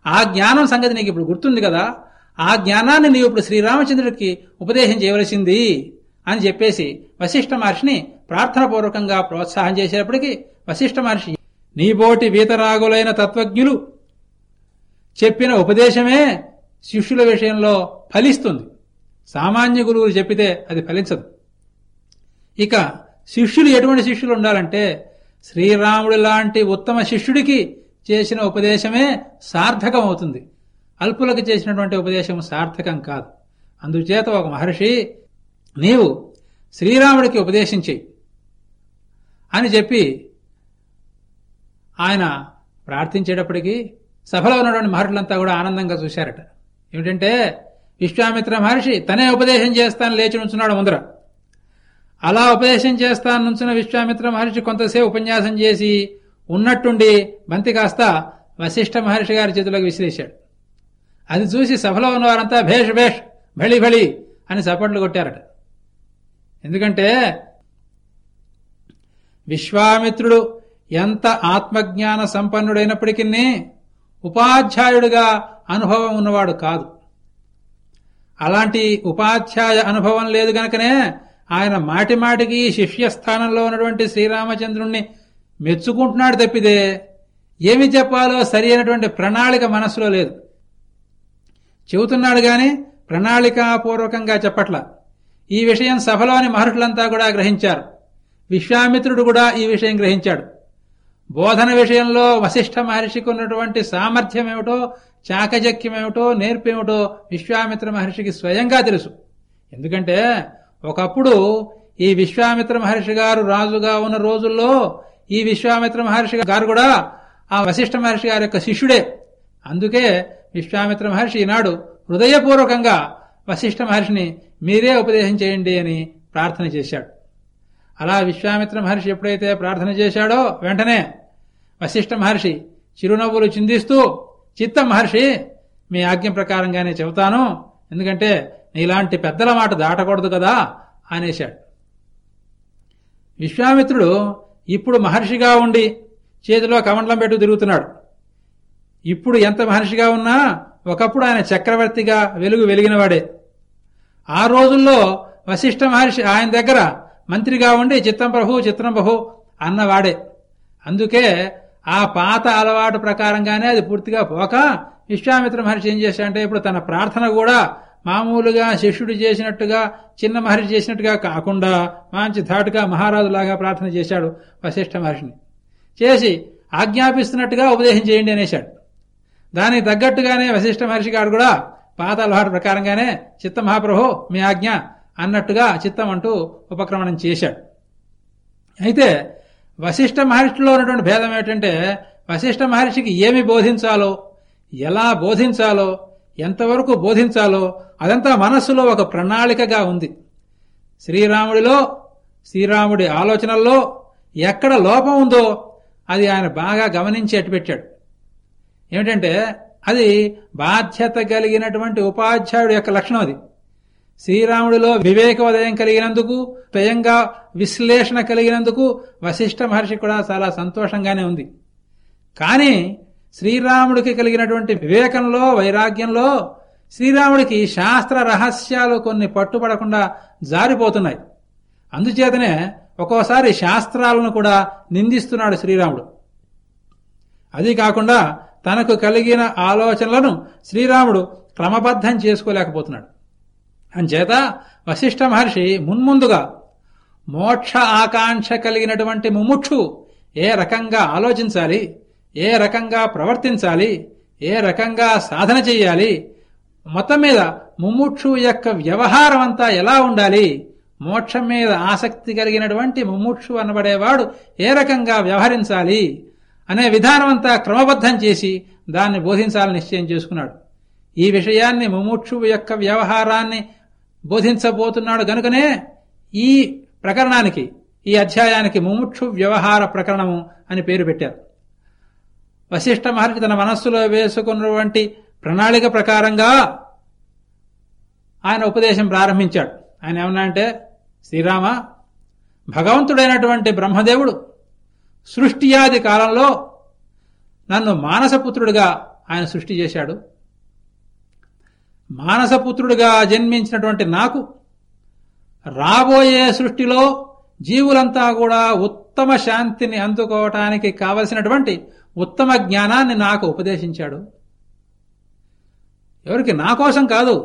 ఆ జ్ఞానం సంగతి నీకు ఇప్పుడు గుర్తుంది కదా? ఆ జ్ఞానాన్ని నీవు ఇప్పుడు శ్రీరామచంద్రుడికి ఉపదేశం చేయవలసింది అని చెప్పేసి వశిష్ఠ మహర్షిని ప్రార్థనపూర్వకంగా ప్రోత్సాహం చేసేటప్పటికీ వశిష్ఠ మహర్షి నీబోటి వీతరాగులైన తత్వజ్ఞులు చెప్పిన ఉపదేశమే శిష్యుల విషయంలో ఫలిస్తుంది. సామాన్య గురువులు చెప్పితే అది ఫలించదు. ఇక శిష్యులు ఎటువంటి శిష్యులు ఉండాలంటే శ్రీరాముడు లాంటి ఉత్తమ శిష్యుడికి చేసిన ఉపదేశమే సార్థకం అవుతుంది అల్పులకు చేసినటువంటి ఉపదేశం సార్థకం కాదు. అందుచేత ఒక మహర్షి నీవు శ్రీరాముడికి ఉపదేశం చెయ్యి. అని చెప్పి ఆయన ప్రార్థించేటప్పటికీ సభలో ఉన్నటువంటి మహర్షులంతా కూడా ఆనందంగా చూశారట. ఏమిటంటే విశ్వామిత్ర మహర్షి తనే ఉపదేశం చేస్తాను లేచి నుంచున్నాడు ముందర. అలా ఉపదేశం చేస్తాను నుంచిన విశ్వామిత్ర మహర్షి కొంతసేపు ఉపన్యాసం చేసి ఉన్నట్టుండి బంతి కాస్త వశిష్ఠ మహర్షి గారి చేతిలోకి విసిరేశాడు. అది చూసి సభలో ఉన్నవారంతా భేష్ భేష్ భళి భళి అని చప్పట్లు కొట్టారట. ఎందుకంటే విశ్వామిత్రుడు ఎంత ఆత్మజ్ఞాన సంపన్నుడైనప్పటికీ ఉపాధ్యాయుడిగా అనుభవం ఉన్నవాడు కాదు. అలాంటి ఉపాధ్యాయ అనుభవం లేదు గనకనే ఆయన మాటిమాటికి శిష్యస్థానంలో ఉన్నటువంటి శ్రీరామచంద్రుణ్ణి మెచ్చుకుంటున్నాడు తప్పిదే ఏమి చెప్పాలో సరి అయినటువంటి ప్రణాళిక మనసులో లేదు. చెబుతున్నాడు గాని ప్రణాళికాపూర్వకంగా చెప్పట్ల. ఈ విషయం సభలోని మహర్షులంతా కూడా గ్రహించారు. విశ్వామిత్రుడు కూడా ఈ విషయం గ్రహించాడు. బోధన విషయంలో వశిష్ఠ మహర్షికి ఉన్నటువంటి సామర్థ్యమేమిటో చాకచక్యమేమిటో నేర్పేమిటో విశ్వామిత్ర మహర్షికి స్వయంగా తెలుసు. ఎందుకంటే ఒకప్పుడు ఈ విశ్వామిత్ర మహర్షి గారు రాజుగా ఉన్న రోజుల్లో ఈ విశ్వామిత్ర మహర్షి గారు కూడా ఆ వశిష్ఠ మహర్షి గారి యొక్క శిష్యుడే. అందుకే విశ్వామిత్ర మహర్షి ఈనాడు హృదయపూర్వకంగా వశిష్ఠ మహర్షిని మీరే ఉపదేశం చేయండి అని ప్రార్థన చేశాడు. అలా విశ్వామిత్ర మహర్షి ఎప్పుడైతే ప్రార్థన చేశాడో వెంటనే వశిష్ఠ మహర్షి చిరునవ్వులు చిందిస్తూ చిత్త మహర్షి మీ ఆజ్ఞ ప్రకారంగానే చెబుతాను. ఎందుకంటే నీలాంటి పెద్దల మాట దాటకూడదు కదా అనేశాడు. విశ్వామిత్రుడు ఇప్పుడు మహర్షిగా ఉండి చేతిలో కమండలం పెట్టు తిరుగుతున్నాడు. ఇప్పుడు ఎంత మహర్షిగా ఉన్నా ఒకప్పుడు ఆయన చక్రవర్తిగా వెలుగు వెలిగినవాడే. ఆ రోజుల్లో వశిష్ఠ మహర్షి ఆయన దగ్గర మంత్రిగా ఉండి చిత్తం ప్రభు చిత్రం ప్రభు అన్నవాడే. అందుకే ఆ పాత అలవాటు ప్రకారంగానే అది పూర్తిగా పోక విశ్వామిత్ర మహర్షి ఏం చేశాడంటే ఇప్పుడు తన ప్రార్థన కూడా మామూలుగా శిష్యుడు చేసినట్టుగా చిన్న మహర్షి చేసినట్టుగా కాకుండా మంచి ధాటుగా మహారాజులాగా ప్రార్థన చేశాడు వశిష్ఠ మహర్షిని. చేసి ఆజ్ఞాపిస్తున్నట్టుగా ఉపదేశం చేయండి అనేశాడు. దానికి తగ్గట్టుగానే వశిష్ఠ మహర్షి గారు కూడా పాత అలవాటు ప్రకారంగానే చిత్త మహాప్రభు మీ ఆజ్ఞ అన్నట్టుగా చిత్తం అంటూ ఉపక్రమణం చేశాడు. అయితే వశిష్ఠ మహర్షిలో ఉన్నటువంటి భేదం ఏంటంటే వశిష్ఠ మహర్షికి ఏమి బోధించాలో ఎలా బోధించాలో ఎంతవరకు బోధించాలో అదంతా మనస్సులో ఒక ప్రణాళికగా ఉంది. శ్రీరాముడిలో శ్రీరాముడి ఆలోచనల్లో ఎక్కడ లోపం ఉందో అది ఆయన బాగా గమనించి అట్టుపెట్టాడు ఏమిటంటే అది బాధ్యత కలిగినటువంటి ఉపాధ్యాయుడు యొక్క లక్షణం అది. శ్రీరాముడిలో వివేకోదయం కలిగినందుకు స్వయంగా విశ్లేషణ కలిగినందుకు వశిష్ఠ మహర్షి కూడా చాలా సంతోషంగానే ఉంది. కానీ శ్రీరాముడికి కలిగినటువంటి వివేకంలో వైరాగ్యంలో శ్రీరాముడికి శాస్త్ర రహస్యాలు కొన్ని పట్టుపడకుండా జారిపోతున్నాయి. అందుచేతనే ఒక్కోసారి శాస్త్రాలను కూడా నిందిస్తున్నాడు శ్రీరాముడు. అది కాకుండా తనకు కలిగిన ఆలోచనలను శ్రీరాముడు క్రమబద్ధం చేసుకోలేకపోతున్నాడు. అంచేత వశిష్ఠ మహర్షి మున్ముందుగా మోక్ష ఆకాంక్ష కలిగినటువంటి ముముక్షు ఏ రకంగా ఆలోచించాలి ఏ రకంగా ప్రవర్తించాలి ఏ రకంగా సాధన చెయ్యాలి మొత్తం మీద ముముక్షు యొక్క వ్యవహారం అంతా ఎలా ఉండాలి మోక్షం మీద ఆసక్తి కలిగినటువంటి ముముక్షు అనబడేవాడు ఏ రకంగా వ్యవహరించాలి అనే విధానం అంతా క్రమబద్ధం చేసి దాన్ని బోధించాలని నిశ్చయం చేసుకున్నాడు. ఈ విషయాన్ని ముముక్షు యొక్క వ్యవహారాన్ని బోధించబోతున్నాడు. గనుకనే ఈ ప్రకరణానికి ఈ అధ్యాయానికి ముముక్షు వ్యవహార ప్రకరణము అని పేరు పెట్టారు. వశిష్ఠ మహర్షి తన మనస్సులో వేసుకున్నటువంటి ప్రణాళిక ప్రకారంగా ఆయన ఉపదేశం ప్రారంభించాడు. ఆయన ఏమన్నా అంటే శ్రీరామ భగవంతుడైనటువంటి బ్రహ్మదేవుడు సృష్టియాది కాలంలో నన్ను మానసపుత్రుడిగా ఆయన సృష్టి చేశాడు. మానసపుత్రుడిగా జన్మించినటువంటి నాకు రాబోయే సృష్టిలో జీవులంతా కూడా ఉత్తమ శాంతిని అందుకోవటానికి కావలసినటువంటి ఉత్తమ జ్ఞానాన్ని నాకు ఉపదేశించాడు. ఎవరికి నా కోసం కాదు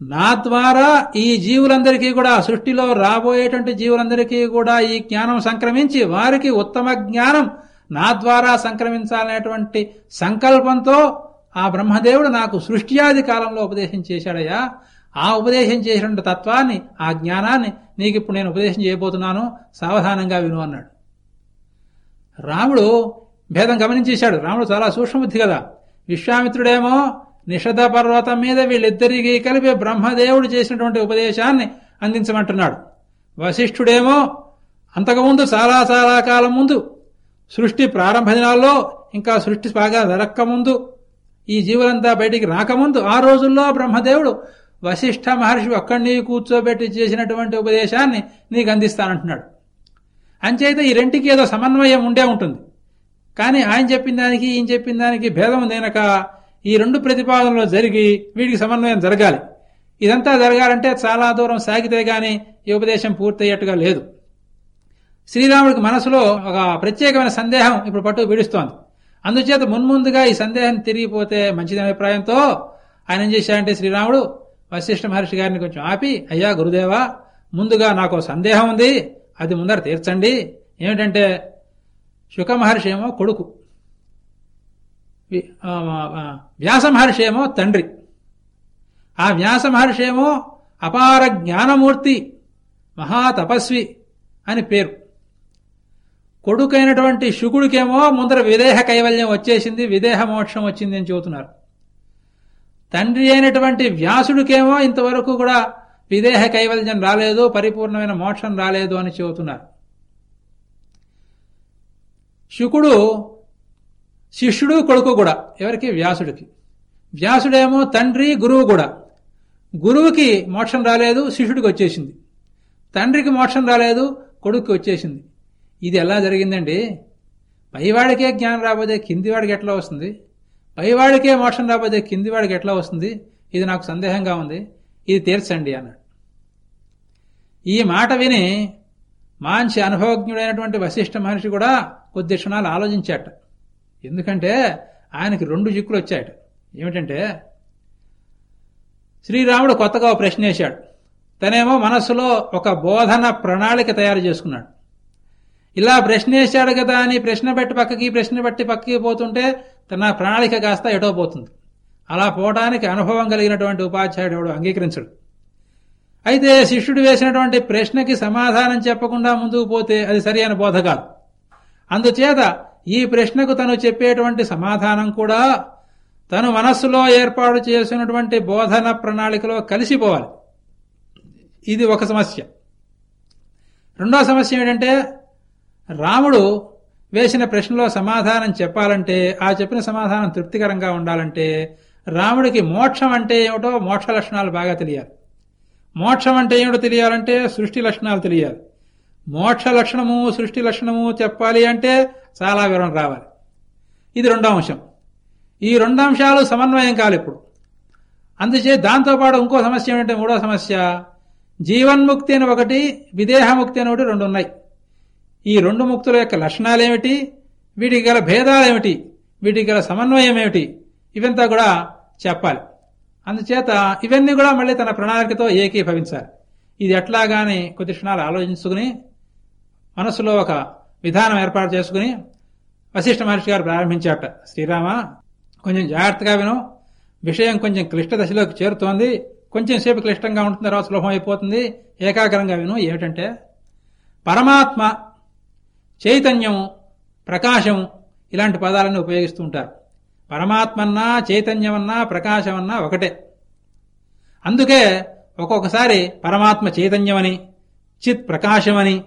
నా ద్వారా ఈ జీవులందరికీ కూడా సృష్టిలో రాబోయేటువంటి జీవులందరికీ కూడా ఈ జ్ఞానం సంక్రమించి వారికి ఉత్తమ జ్ఞానం నా ద్వారా సంక్రమించాలనేటువంటి సంకల్పంతో ఆ బ్రహ్మదేవుడు నాకు సృష్టియాది కాలంలో ఉపదేశం చేశాడయ్యా. ఆ ఉపదేశం చేసిన తత్వాన్ని ఆ జ్ఞానాన్ని నీకు ఇప్పుడు నేను ఉపదేశం చేయబోతున్నాను. సావధానంగా విను అన్నాడు. రాముడు భేదం గమనించేశాడు. రాముడు చాలా సూక్ష్మబుద్ధి కదా. విశ్వామిత్రుడేమో నిషధ పర్వతం మీద వీళ్ళిద్దరికీ కలిపి బ్రహ్మదేవుడు చేసినటువంటి ఉపదేశాన్ని అందించమంటున్నాడు. వశిష్ఠుడేమో అంతకుముందు చాలా చాలా కాలం ముందు సృష్టి ప్రారంభ దినాల్లో ఇంకా సృష్టి బాగా జరక్కముందు ఈ జీవులంతా బయటికి రాకముందు ఆ రోజుల్లో బ్రహ్మదేవుడు వశిష్ఠ మహర్షి ఒక్కడిని కూర్చోబెట్టి చేసినటువంటి ఉపదేశాన్ని నీకు అందిస్తానంటున్నాడు. అంచేత ఈ రెంటికి ఏదో సమన్వయం ఉండే ఉంటుంది. కానీ ఆయన చెప్పిన దానికి ఈయన చెప్పిన దానికి భేదం దేనక ఈ రెండు ప్రతిపాదనలు జరిగి వీడికి సమన్వయం జరగాలి. ఇదంతా జరగాలంటే చాలా దూరం సాగితే గాని ఈ ఉపదేశం పూర్తయ్యేట్టుగా లేదు. శ్రీరాముడికి మనసులో ఒక ప్రత్యేకమైన సందేహం ఇప్పుడు పట్టు పీడిస్తోంది. అందుచేత మున్ముందుగా ఈ సందేహం తిరిగిపోతే మంచిది అభిప్రాయంతో ఆయన ఏం చేశాడంటే శ్రీరాముడు వశిష్ఠ మహర్షి గారిని కొంచెం ఆపి అయ్యా గురుదేవా ముందుగా నాకు సందేహం ఉంది అది ముందర తీర్చండి. ఏమిటంటే శుక మహర్షి ఏమో కొడుకు వ్యాస మహర్షి ఏమో తండ్రి. ఆ వ్యాస మహర్షి ఏమో అపార జ్ఞానమూర్తి మహాతపస్వి అని పేరు. కొడుకైనటువంటి శుకుడికేమో ముందర విదేహ కైవల్యం వచ్చేసింది విదేహ మోక్షం వచ్చింది అని చెబుతున్నారు. తండ్రి అయినటువంటి వ్యాసుడికేమో ఇంతవరకు కూడా విదేహ కైవల్యం రాలేదు పరిపూర్ణమైన మోక్షం రాలేదు అని చెబుతున్నారు. శుకుడు శిష్యుడు కొడుకు కూడా ఎవరికి? వ్యాసుడికి. వ్యాసుడేమో తండ్రి గురువు కూడా. గురువుకి మోక్షం రాలేదు శిష్యుడికి వచ్చేసింది. తండ్రికి మోక్షం రాలేదు కొడుక్కి వచ్చేసింది. ఇది ఎలా జరిగిందండి? పైవాడికే జ్ఞానం రాబోతే కిందివాడికి ఎట్లా వస్తుంది? పైవాడికే మోక్షం రాబోతే కిందివాడికి ఎట్లా వస్తుంది? ఇది నాకు సందేహంగా ఉంది. ఇది తీర్చండి అన్నాడు. ఈ మాట విని మంచి అనుభవజ్ఞుడైనటువంటి వశిష్ఠ మహర్షి కూడా కొద్ది క్షణాలు ఆలోచించాట. ఎందుకంటే ఆయనకి రెండు చిక్కులు వచ్చాయట. ఏమిటంటే శ్రీరాముడు కొత్తగా ప్రశ్న వేశాడు. తనేమో మనస్సులో ఒక బోధన ప్రణాళిక తయారు చేసుకున్నాడు. ఇలా ప్రశ్న వేశాడు కదా అని ప్రశ్న పెట్టి పక్కకి ప్రశ్న పెట్టి పక్కకి పోతుంటే తన ప్రణాళిక కాస్త ఎటో పోతుంది. అలా పోవడానికి అనుభవం కలిగినటువంటి ఉపాధ్యాయుడు ఎవడు? అంగీకరించడు. అయితే శిష్యుడు వేసినటువంటి ప్రశ్నకి సమాధానం చెప్పకుండా ముందుకు పోతే అది సరి అయిన బోధ కాదు. అందుచేత ఈ ప్రశ్నకు తను చెప్పేటువంటి సమాధానం కూడా తను మనస్సులో ఏర్పాటు చేసినటువంటి బోధన ప్రణాళికలో కలిసిపోవాలి. ఇది ఒక సమస్య. రెండో సమస్య ఏంటంటే రాముడు వేసిన ప్రశ్నలో సమాధానం చెప్పాలంటే ఆ చెప్పిన సమాధానం తృప్తికరంగా ఉండాలంటే రాముడికి మోక్షం అంటే ఏమిటో మోక్ష లక్షణాలు బాగా తెలియాలి. మోక్షం అంటే ఏమిటో తెలియాలంటే సృష్టి లక్షణాలు తెలియాలి. మోక్ష లక్షణము సృష్టి లక్షణము చెప్పాలి అంటే చాలా వివరణ రావాలి. ఇది రెండో అంశం. ఈ రెండు అంశాలు సమన్వయం కాలి ఇప్పుడు. అందుచే దాంతోపాటు ఇంకో సమస్య ఏమిటంటే మూడో సమస్య. జీవన్ముక్తి అని ఒకటి విదేహముక్తి అని ఒకటి రెండు ఉన్నాయి. ఈ రెండు ముక్తుల యొక్క లక్షణాలేమిటి? వీటికి గల భేదాలేమిటి? వీటికి గల సమన్వయం ఏమిటి ఇవంతా కూడా చెప్పాలి. అందుచేత ఇవన్నీ కూడా మళ్ళీ తన ప్రణాళికతో ఏకీభవించాలి. ఇది ఎట్లాగాని కొద్ది క్షణాలు ఆలోచించుకుని మనసులో ఒక విధానం ఏర్పాటు చేసుకుని వశిష్ఠ మహర్షి గారు ప్రారంభించాట శ్రీరామ కొంచెం జాగ్రత్తగా విను. విషయం కొంచెం క్లిష్ట దశలోకి చేరుతోంది. కొంచెం సేపు క్లిష్టంగా ఉంటుంది తర్వాత సులభం అయిపోతుంది. ఏకాగ్రంగా విను. ఏమిటంటే పరమాత్మ చైతన్యము ప్రకాశము ఇలాంటి పదాలను ఉపయోగిస్తూ ఉంటారు. పరమాత్మన్నా చైతన్యమన్నా ప్రకాశమన్నా ఒకటే. అందుకే ఒక్కొక్కసారి పరమాత్మ చైతన్యమని చిత్ ప్రకాశమని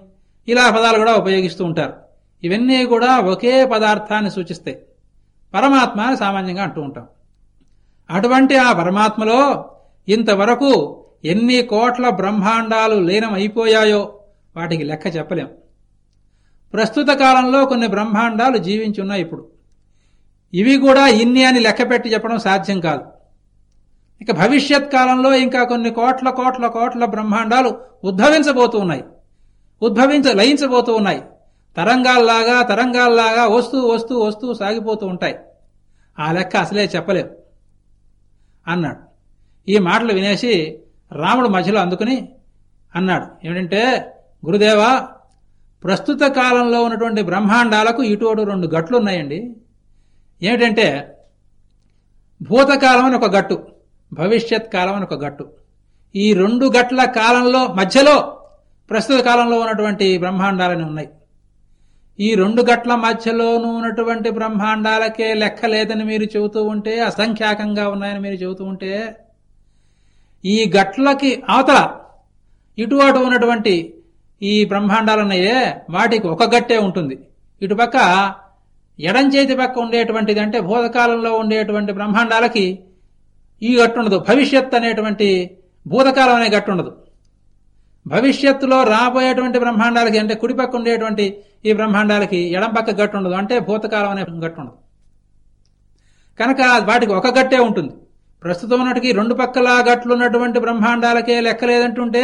ఇలా పదాలు కూడా ఉపయోగిస్తూ ఉంటారు. ఇవన్నీ కూడా ఒకే పదార్థాన్ని సూచిస్తాయి. పరమాత్మ అని సామాన్యంగా అంటూ ఉంటాం. అటువంటి ఆ పరమాత్మలో ఇంతవరకు ఎన్ని కోట్ల బ్రహ్మాండాలు లీనం అయిపోయాయో వాటికి లెక్క చెప్పలేం. ప్రస్తుత కాలంలో కొన్ని బ్రహ్మాండాలు జీవించున్నాయి ఇప్పుడు. ఇవి కూడా ఇన్ని అని లెక్క పెట్టి చెప్పడం సాధ్యం కాదు. ఇక భవిష్యత్ కాలంలో ఇంకా కొన్ని కోట్ల కోట్ల కోట్ల బ్రహ్మాండాలు ఉద్భవించబోతూ ఉన్నాయి. ఉద్భవించ లయించబోతూ ఉన్నాయి. తరంగాల్లాగా తరంగాల్లాగా వస్తూ వస్తూ వస్తూ సాగిపోతూ ఉంటాయి. ఆ లెక్క అసలే చెప్పలేం. అన్నాడు. ఈ మాటలు వినేసి రాముడు మధ్యలో అందుకుని అన్నాడు. ఏమిటంటే గురుదేవా ప్రస్తుత కాలంలో ఉన్నటువంటి బ్రహ్మాండాలకు ఇటువంటి రెండు గట్లు ఉన్నాయండి ఏమిటంటే భూతకాలం అని ఒక గట్టు భవిష్యత్ కాలం అని ఒక గట్టు. ఈ రెండు గట్ల కాలంలో మధ్యలో ప్రస్తుత కాలంలో ఉన్నటువంటి బ్రహ్మాండాలని ఉన్నాయి. ఈ రెండు గట్ల మధ్యలోనూ ఉన్నటువంటి బ్రహ్మాండాలకే లెక్క లేదని మీరు చెబుతూ ఉంటే అసంఖ్యాకంగా ఉన్నాయని మీరు చెబుతూ ఉంటే ఈ గట్లకి అవతల ఇటు అటు ఉన్నటువంటి ఈ బ్రహ్మాండాలున్నాయే వాటికి ఒక గట్టే ఉంటుంది. ఇటుపక్క ఎడం చేతి పక్క ఉండేటువంటిది అంటే భూతకాలంలో ఉండేటువంటి బ్రహ్మాండాలకి ఈ గట్టు ఉండదు. భవిష్యత్ అనేటువంటి భూతకాలం అనే గట్టు ఉండదు. భవిష్యత్తులో రాబోయేటువంటి బ్రహ్మాండాలకి అంటే కుడిపక్క ఉండేటువంటి ఈ బ్రహ్మాండాలకి ఎడం పక్క గట్టు ఉండదు. అంటే భూతకాలం అనే గట్టు ఉండదు. కనుక వాటికి ఒక గట్టే ఉంటుంది. ప్రస్తుతం ఉన్నటికి రెండు పక్కల గట్లు ఉన్నటువంటి బ్రహ్మాండాలకే లెక్కలేదంటుంటే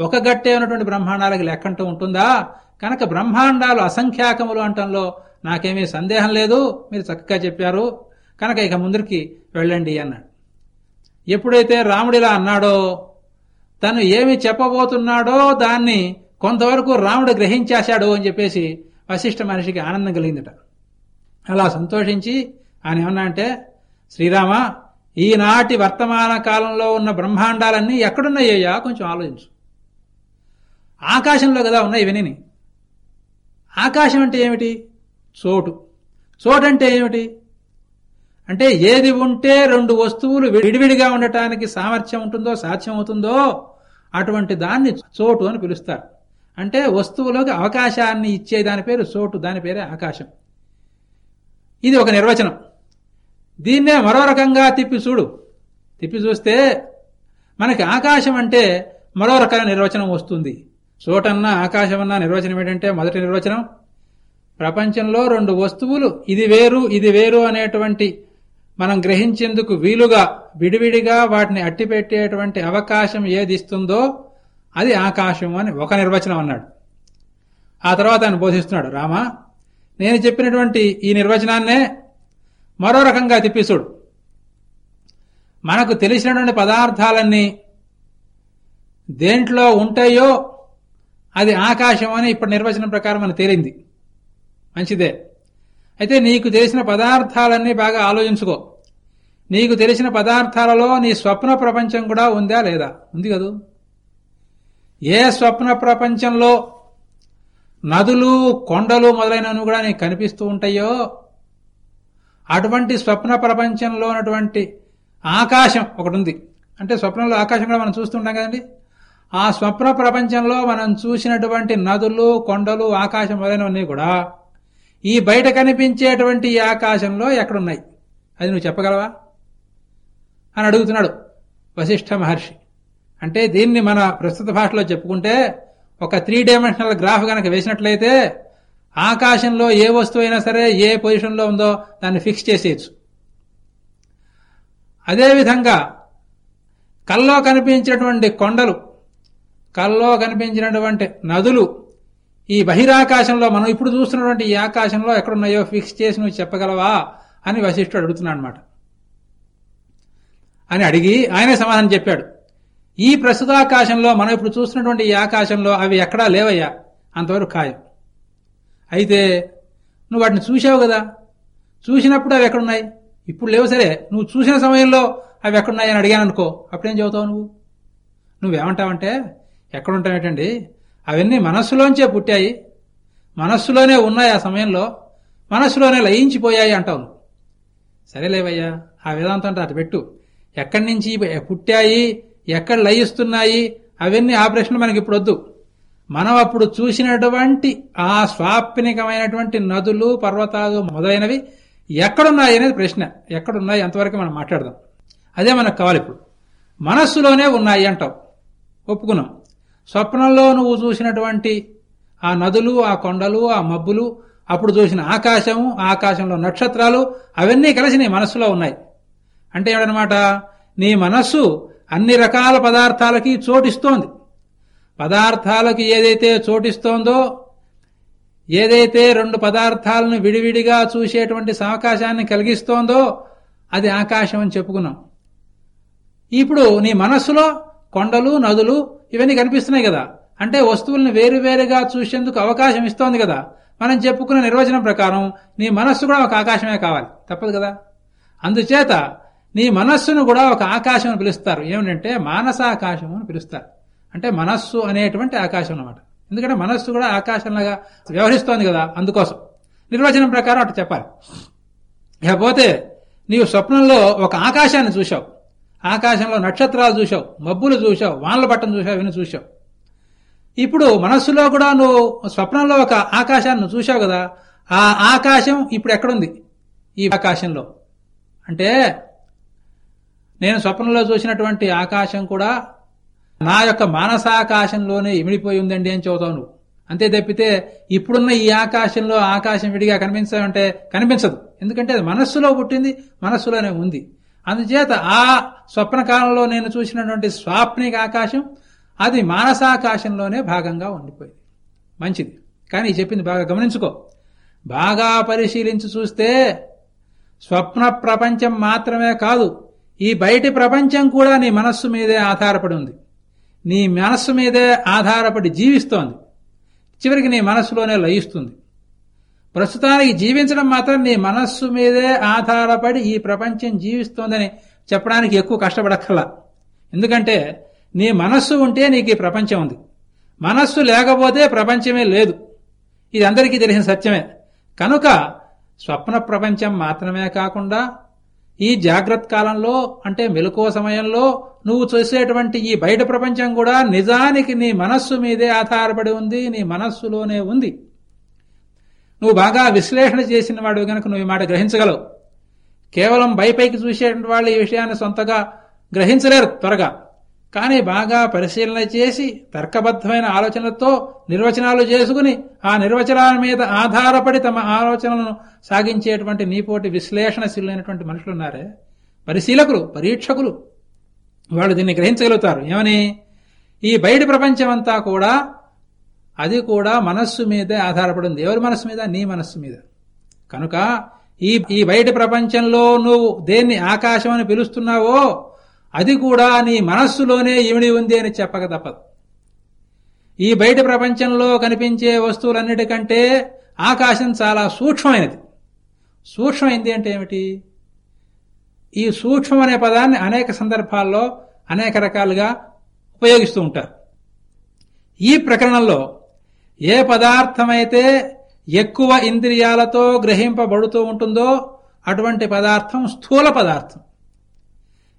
ఒక గట్టే ఉన్నటువంటి బ్రహ్మాండాలకి లెక్కంటూ ఉంటుందా? కనుక బ్రహ్మాండాలు అసంఖ్యాకములు అంటంలో నాకేమీ సందేహం లేదు. మీరు చక్కగా చెప్పారు. కనుక ఇక ముందరికి వెళ్ళండి అన్నాడు. ఎప్పుడైతే రాముడిలా అన్నాడో తను ఏమి చెప్పబోతున్నాడో దాన్ని కొంతవరకు రాముడు గ్రహించేశాడు అని చెప్పేసి వశిష్ఠ మనిషికి ఆనందం కలిగిందట. అలా సంతోషించి ఆయన ఏమన్నా అంటే శ్రీరామ ఈనాటి వర్తమాన కాలంలో ఉన్న బ్రహ్మాండాలన్నీ ఎక్కడున్నాయ్యా కొంచెం ఆలోచించు. ఆకాశంలో కదా ఉన్నాయి ఇవన్నీ ఆకాశం అంటే ఏమిటి? చోటు. చోటు అంటే ఏమిటి? అంటే ఏది ఉంటే రెండు వస్తువులు విడివిడిగా ఉండటానికి సామర్థ్యం ఉంటుందో సాధ్యం అవుతుందో అటువంటి దాన్ని చోటు అని పిలుస్తారు. అంటే వస్తువులోకి అవకాశాన్ని ఇచ్చే దాని పేరు చోటు దాని పేరే ఆకాశం. ఇది ఒక నిర్వచనం. దీన్నే మరో రకంగా తిప్పి చూడు. తిప్పి చూస్తే మనకి ఆకాశం అంటే మరో రకమైన నిర్వచనం వస్తుంది. చోటన్నా ఆకాశమన్న నిర్వచనం ఏంటంటే మొదటి నిర్వచనం? ప్రపంచంలో రెండు వస్తువులు ఇది వేరు ఇది వేరు అనేటువంటి మనం గ్రహించేందుకు వీలుగా విడివిడిగా వాటిని అట్టిపెట్టేటువంటి అవకాశం ఏది ఇస్తుందో అది ఆకాశం అని ఒక నిర్వచనం అన్నాడు. ఆ తర్వాత ఆయన బోధిస్తున్నాడు రామ నేను చెప్పినటువంటి ఈ నిర్వచనాన్నే మరో రకంగా తిప్పిసుడు మనకు తెలిసినటువంటి పదార్థాలన్నీ దేంట్లో ఉంటాయో అది ఆకాశం అని ఇప్పుడు నిర్వచనం ప్రకారం మనకు తేలింది. మంచిదే. అయితే నీకు తెలిసిన పదార్థాలన్నీ బాగా ఆలోచించుకో. నీకు తెలిసిన పదార్థాలలో నీ స్వప్న ప్రపంచం కూడా ఉందా లేదా? ఉంది కదూ? ఏ స్వప్న ప్రపంచంలో నదులు కొండలు మొదలైనవి కూడా నీకు కనిపిస్తూ ఉంటాయో? అటువంటి స్వప్న ప్రపంచంలో ఉన్నటువంటి ఆకాశం ఒకటి ఉంది. అంటే స్వప్నంలో ఆకాశం కూడా మనం చూస్తుంటాం కదండి. ఆ స్వప్న ప్రపంచంలో మనం చూసినటువంటి నదులు కొండలు ఆకాశం మొదలైనవన్నీ కూడా ఈ బయట కనిపించేటువంటి ఈ ఆకాశంలో ఎక్కడున్నాయి? అది నువ్వు చెప్పగలవా? అని అడుగుతున్నాడు వశిష్ఠ మహర్షి. అంటే దీన్ని మన ప్రస్తుత భాషలో చెప్పుకుంటే ఒక త్రీ డైమెన్షనల్ గ్రాఫ్ కనుక వేసినట్లయితే ఆకాశంలో ఏ వస్తువు అయినా సరే ఏ పొజిషన్లో ఉందో దాన్ని ఫిక్స్ చేసేయచ్చు. అదేవిధంగా కల్లో కనిపించినటువంటి కొండలు కల్లో కనిపించినటువంటి నదులు ఈ బహిరాకాశంలో మనం ఇప్పుడు చూస్తున్నటువంటి ఈ ఆకాశంలో ఎక్కడున్నాయో ఫిక్స్ చేసి నువ్వు చెప్పగలవా అని వశిష్ఠుడు అడుగుతున్నాడు అనమాట అని అడిగి ఆయనే సమాధానం చెప్పాడు. ఈ ప్రస్తుత ఆకాశంలో మనం ఇప్పుడు చూస్తున్నటువంటి ఈ ఆకాశంలో అవి ఎక్కడా లేవయ్యా? అంతవరకు ఖాయం. అయితే నువ్వు వాటిని చూసావు కదా? చూసినప్పుడు అవి ఎక్కడున్నాయి? ఇప్పుడు లేవు సరే. నువ్వు చూసిన సమయంలో అవి ఎక్కడున్నాయి అని అడిగాను అనుకో అప్పుడేం చెబుతావు నువ్వు? నువ్వేమంటావంటే ఎక్కడుంటావేటండి అవన్నీ మనస్సులోంచే పుట్టాయి. మనస్సులోనే ఉన్నాయి ఆ సమయంలో. మనస్సులోనే లయించిపోయాయి అంటావు సరేలేవయ్యా ఆ వేదాంతం అంటే అటు పెట్టు. ఎక్కడి నుంచి పుట్టాయి ఎక్కడ లయిస్తున్నాయి అవన్నీ ఆ ప్రశ్నలు మనకి ఇప్పుడు వద్దు మనం అప్పుడు చూసినటువంటి ఆ స్వాప్నికమైనటువంటి నదులు పర్వతాలు మొదలైనవి ఎక్కడున్నాయి అనేది ప్రశ్న. ఎక్కడున్నాయి ఎంతవరకు మనం మాట్లాడదాం. అదే మనకు కావాలి ఇప్పుడు. మనస్సులోనే ఉన్నాయి అంటాం ఒప్పుకున్నాం. స్వప్నంలో నువ్వు చూసినటువంటి ఆ నదులు ఆ కొండలు ఆ మబ్బులు అప్పుడు చూసిన ఆకాశము ఆకాశంలో నక్షత్రాలు అవన్నీ కలిసి నీ మనస్సులో ఉన్నాయి. అంటే ఏమిటనమాట? నీ మనస్సు అన్ని రకాల పదార్థాలకి చోటిస్తోంది. పదార్థాలకు ఏదైతే చోటిస్తోందో ఏదైతే రెండు పదార్థాలను విడివిడిగా చూసేటువంటి సావకాశాన్ని కలిగిస్తోందో అది ఆకాశం అని చెప్పుకున్నాం. ఇప్పుడు నీ మనస్సులో కొండలు నదులు ఇవన్నీ కనిపిస్తున్నాయి కదా. అంటే వస్తువుల్ని వేరువేరుగా చూసేందుకు అవకాశం ఇస్తోంది కదా. మనం చెప్పుకున్న నిర్వచనం ప్రకారం నీ మనస్సు కూడా ఒక ఆకాశమే కావాలి. తప్పదు కదా. అందుచేత నీ మనస్సును కూడా ఒక ఆకాశం అని పిలుస్తారు. ఏమిటంటే మానసాకాశం అని పిలుస్తారు. అంటే మనస్సు అనేటువంటి ఆకాశం అన్నమాట. ఎందుకంటే మనస్సు కూడా ఆకాశంలాగా వ్యవహరిస్తోంది కదా అందుకోసం. నిర్వచనం ప్రకారం అటు చెప్పాలి. ఇకపోతే నీవు స్వప్నంలో ఒక ఆకాశాన్ని చూశావు. ఆకాశంలో నక్షత్రాలు చూశావు మబ్బులు చూశావు వానల పట్టం చూశావు ఇవన్నీ చూశావు. ఇప్పుడు మనస్సులో కూడా నువ్వు స్వప్నంలో ఒక ఆకాశాన్ని చూశావు కదా ఆ ఆకాశం ఇప్పుడు ఎక్కడుంది? ఈ ఆకాశంలో. అంటే నేను స్వప్నంలో చూసినటువంటి ఆకాశం కూడా నా యొక్క మానసాకాశంలోనే ఇమిడిపోయి ఉందండి అని చెబుతావు నువ్వు. అంతే తప్పితే ఇప్పుడున్న ఈ ఆకాశంలో ఆకాశం విడిగా కనిపించాలంటే కనిపించదు. ఎందుకంటే అది మనస్సులో పుట్టింది మనస్సులోనే ఉంది. అందుచేత ఆ స్వప్న కాలంలో నేను చూసినటువంటి స్వాప్నిక ఆకాశం అది మానసాకాశంలోనే భాగంగా ఉండిపోయింది. మంచిది. కానీ చెప్పింది బాగా గమనించుకో. బాగా పరిశీలించి చూస్తే స్వప్న ప్రపంచం మాత్రమే కాదు ఈ బయటి ప్రపంచం కూడా నీ మనస్సు మీదే ఆధారపడి ఉంది. నీ మనస్సు మీదే ఆధారపడి జీవిస్తోంది. చివరికి నీ మనస్సులోనే లయిస్తుంది. ప్రస్తుతానికి జీవించడం మాత్రం నీ మనస్సు మీదే ఆధారపడి ఈ ప్రపంచం జీవిస్తోందని చెప్పడానికి ఎక్కువ కష్టపడక్కల ఎందుకంటే నీ మనస్సు ఉంటే నీకు ఈ ప్రపంచం ఉంది. మనస్సు లేకపోతే ప్రపంచమే లేదు. ఇది అందరికీ తెలిసిన సత్యమే. కనుక స్వప్న ప్రపంచం మాత్రమే కాకుండా ఈ జాగ్రత్త కాలంలో అంటే మెలకువ సమయంలో నువ్వు చూసేటువంటి ఈ బయట ప్రపంచం కూడా నిజానికి నీ మనస్సు మీదే ఆధారపడి ఉంది నీ మనస్సులోనే ఉంది. నువ్వు బాగా విశ్లేషణ చేసిన వాడు గనక నువ్వు ఈ మాట గ్రహించగలవు. కేవలం పైపైకి చూసేటువంటి వాళ్ళు ఈ విషయాన్ని సొంతగా గ్రహించలేరు త్వరగా. కానీ బాగా పరిశీలన చేసి తర్కబద్ధమైన ఆలోచనలతో నిర్వచనాలు చేసుకుని ఆ నిర్వచనాల మీద ఆధారపడి తమ ఆలోచనలను సాగించేటువంటి నీపోటి విశ్లేషణశీలైనటువంటి మనుషులు ఉన్నారే? పరిశీలకులు పరీక్షకులు వాళ్ళు దీన్ని గ్రహించగలుగుతారు. ఏమని? ఈ బయటి ప్రపంచమంతా కూడా అది కూడా మనస్సు మీదే ఆధారపడి ఉంది ఎవరి మనస్సు మీద? నీ మనస్సు మీద. కనుక ఈ ఈ బయటి ప్రపంచంలో నువ్వు దేన్ని ఆకాశం అని పిలుస్తున్నావో అది కూడా నీ మనస్సులోనే ఇమిడి ఉంది అని చెప్పక తప్పదు. ఈ బయట ప్రపంచంలో కనిపించే వస్తువులన్నిటికంటే ఆకాశం చాలా సూక్ష్మమైనది. సూక్ష్మైంది అంటే ఏమిటి? ఈ సూక్ష్మం అనే పదాన్ని అనేక సందర్భాల్లో అనేక రకాలుగా ఉపయోగిస్తూ ఉంటారు. ఈ ప్రకరణంలో ఏ పదార్థమైతే ఎక్కువ ఇంద్రియాలతో గ్రహింపబడుతూ ఉంటుందో అటువంటి పదార్థం స్థూల పదార్థం.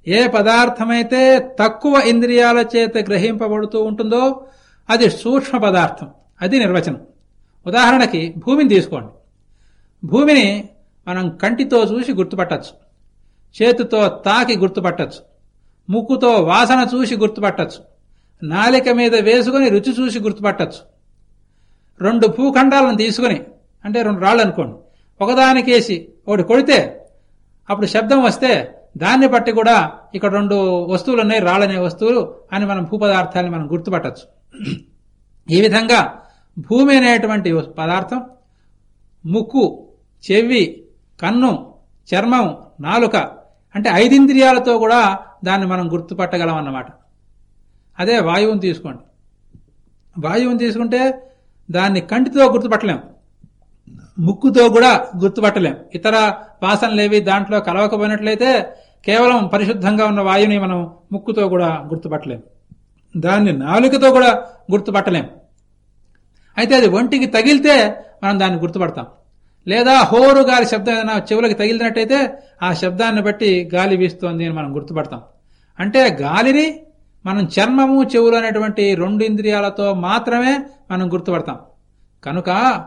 ఏ పదార్థమైతే తక్కువ ఇంద్రియాల చేత గ్రహింపబడుతూ ఉంటుందో అది సూక్ష్మ పదార్థం. అది నిర్వచనం. ఉదాహరణకి భూమిని తీసుకోండి. భూమిని మనం కంటితో చూసి గుర్తుపట్టచ్చు. చేతితో తాకి గుర్తుపట్టచ్చు. ముక్కుతో వాసన చూసి గుర్తుపట్టచ్చు. నాలిక మీద వేసుకుని రుచి చూసి గుర్తుపట్టచ్చు. రెండు భూఖండాలను తీసుకుని అంటే రెండు రాళ్ళు అనుకోండి ఒకదానికేసి ఒకటి కొడితే అప్పుడు శబ్దం వస్తే దాన్ని బట్టి కూడా ఇక్కడ రెండు వస్తువులు ఉన్నాయి రాళ్ళనే వస్తువులు అని మనం భూపదార్థాన్ని మనం గుర్తుపట్టచ్చు. ఈ విధంగా భూమి అనేటువంటి పదార్థం ముక్కు చెవి కన్ను చర్మం నాలుక అంటే ఐదింద్రియాలతో కూడా దాన్ని మనం గుర్తుపట్టగలం అన్నమాట. అదే వాయువుని తీసుకోండి. వాయువుని తీసుకుంటే దాన్ని కంటితో గుర్తుపట్టలేం. ముక్కుతో కూడా గుర్తుపట్టలేం. ఇతర వాసనలేవి దాంట్లో కలవకపోయినట్లయితే కేవలం పరిశుద్ధంగా ఉన్న వాయుని మనం ముక్కుతో కూడా గుర్తుపట్టలేం. దాన్ని నాలుకతో కూడా గుర్తుపట్టలేం. అయితే అది ఒంటికి తగిలితే మనం దాన్ని గుర్తుపడతాం. లేదా హోరు గాలి శబ్దం ఏదైనా చెవులకు తగిలినట్టయితే ఆ శబ్దాన్ని బట్టి గాలి వీస్తోంది అని మనం గుర్తుపడతాం. అంటే గాలిని మనం చర్మము చెవులు అనేటువంటి రెండు ఇంద్రియాలతో మాత్రమే మనం గుర్తుపడతాం. కనుక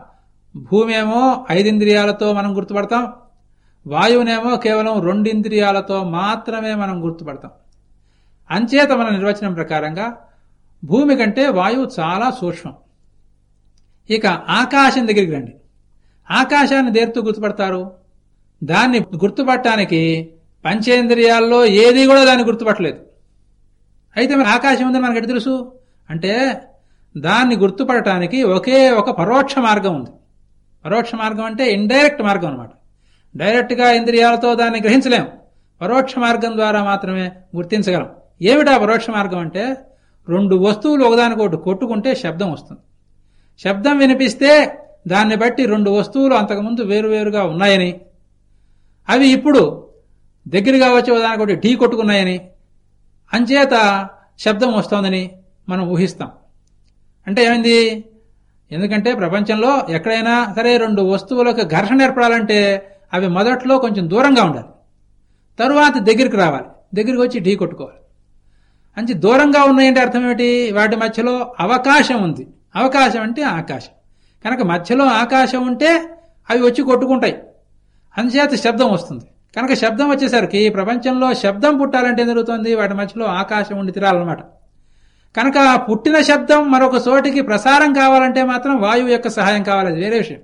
భూమి ఏమో ఐదింద్రియాలతో మనం గుర్తుపడతాం. వాయువునేమో కేవలం రెండు ఇంద్రియాలతో మాత్రమే మనం గుర్తుపడతాం. అంచేత మన నిర్వచనం ప్రకారంగా భూమి కంటే వాయువు చాలా సూక్ష్మం. ఇక ఆకాశం దగ్గరికి రండి. ఆకాశాన్ని దేరుతూ గుర్తుపడతారు. దాన్ని గుర్తుపట్టడానికి పంచేంద్రియాల్లో ఏది కూడా దాన్ని గుర్తుపట్టలేదు. అయితే మరి ఆకాశం ఉందని మనకు ఎటు తెలుసు? అంటే దాన్ని గుర్తుపడటానికి ఒకే ఒక పరోక్ష మార్గం ఉంది. పరోక్ష మార్గం అంటే ఇండైరెక్ట్ మార్గం అనమాట డైరెక్ట్గా ఇంద్రియాలతో దాన్ని గ్రహించలేము పరోక్ష మార్గం ద్వారా మాత్రమే గుర్తించగలం. ఏమిటా పరోక్ష మార్గం అంటే? రెండు వస్తువులు ఒకదానికొకటి కొట్టుకుంటే శబ్దం వస్తుంది. శబ్దం వినిపిస్తే దాన్ని బట్టి రెండు వస్తువులు అంతకుముందు వేరువేరుగా ఉన్నాయని అవి ఇప్పుడు దగ్గరగా వచ్చే ఒకదానికొకటి ఢీ కొట్టుకున్నాయని అంచేత శబ్దం వస్తోందని మనం ఊహిస్తాం. అంటే ఏమైంది? ఎందుకంటే ప్రపంచంలో ఎక్కడైనా సరే రెండు వస్తువులకు ఘర్షణ ఏర్పడాలంటే అవి మొదట్లో కొంచెం దూరంగా ఉండాలి. తరువాత దగ్గరికి రావాలి. దగ్గరికి వచ్చి ఢీ కొట్టుకోవాలి. అంచి దూరంగా ఉన్నాయంటే అర్థం ఏమిటి? వాటి మధ్యలో అవకాశం ఉంది. అవకాశం అంటే ఆకాశం. కనుక మధ్యలో ఆకాశం ఉంటే అవి వచ్చి కొట్టుకుంటాయి. అందుచేత శబ్దం వస్తుంది. కనుక శబ్దం వచ్చేసరికి ప్రపంచంలో శబ్దం పుట్టాలంటే జరుగుతుంది? వాటి మధ్యలో ఆకాశం ఉండి తిరాలన్నమాట. కనుక పుట్టిన శబ్దం మరొక చోటికి ప్రసారం కావాలంటే మాత్రం వాయువు యొక్క సహాయం కావాలి. అది వేరే విషయం.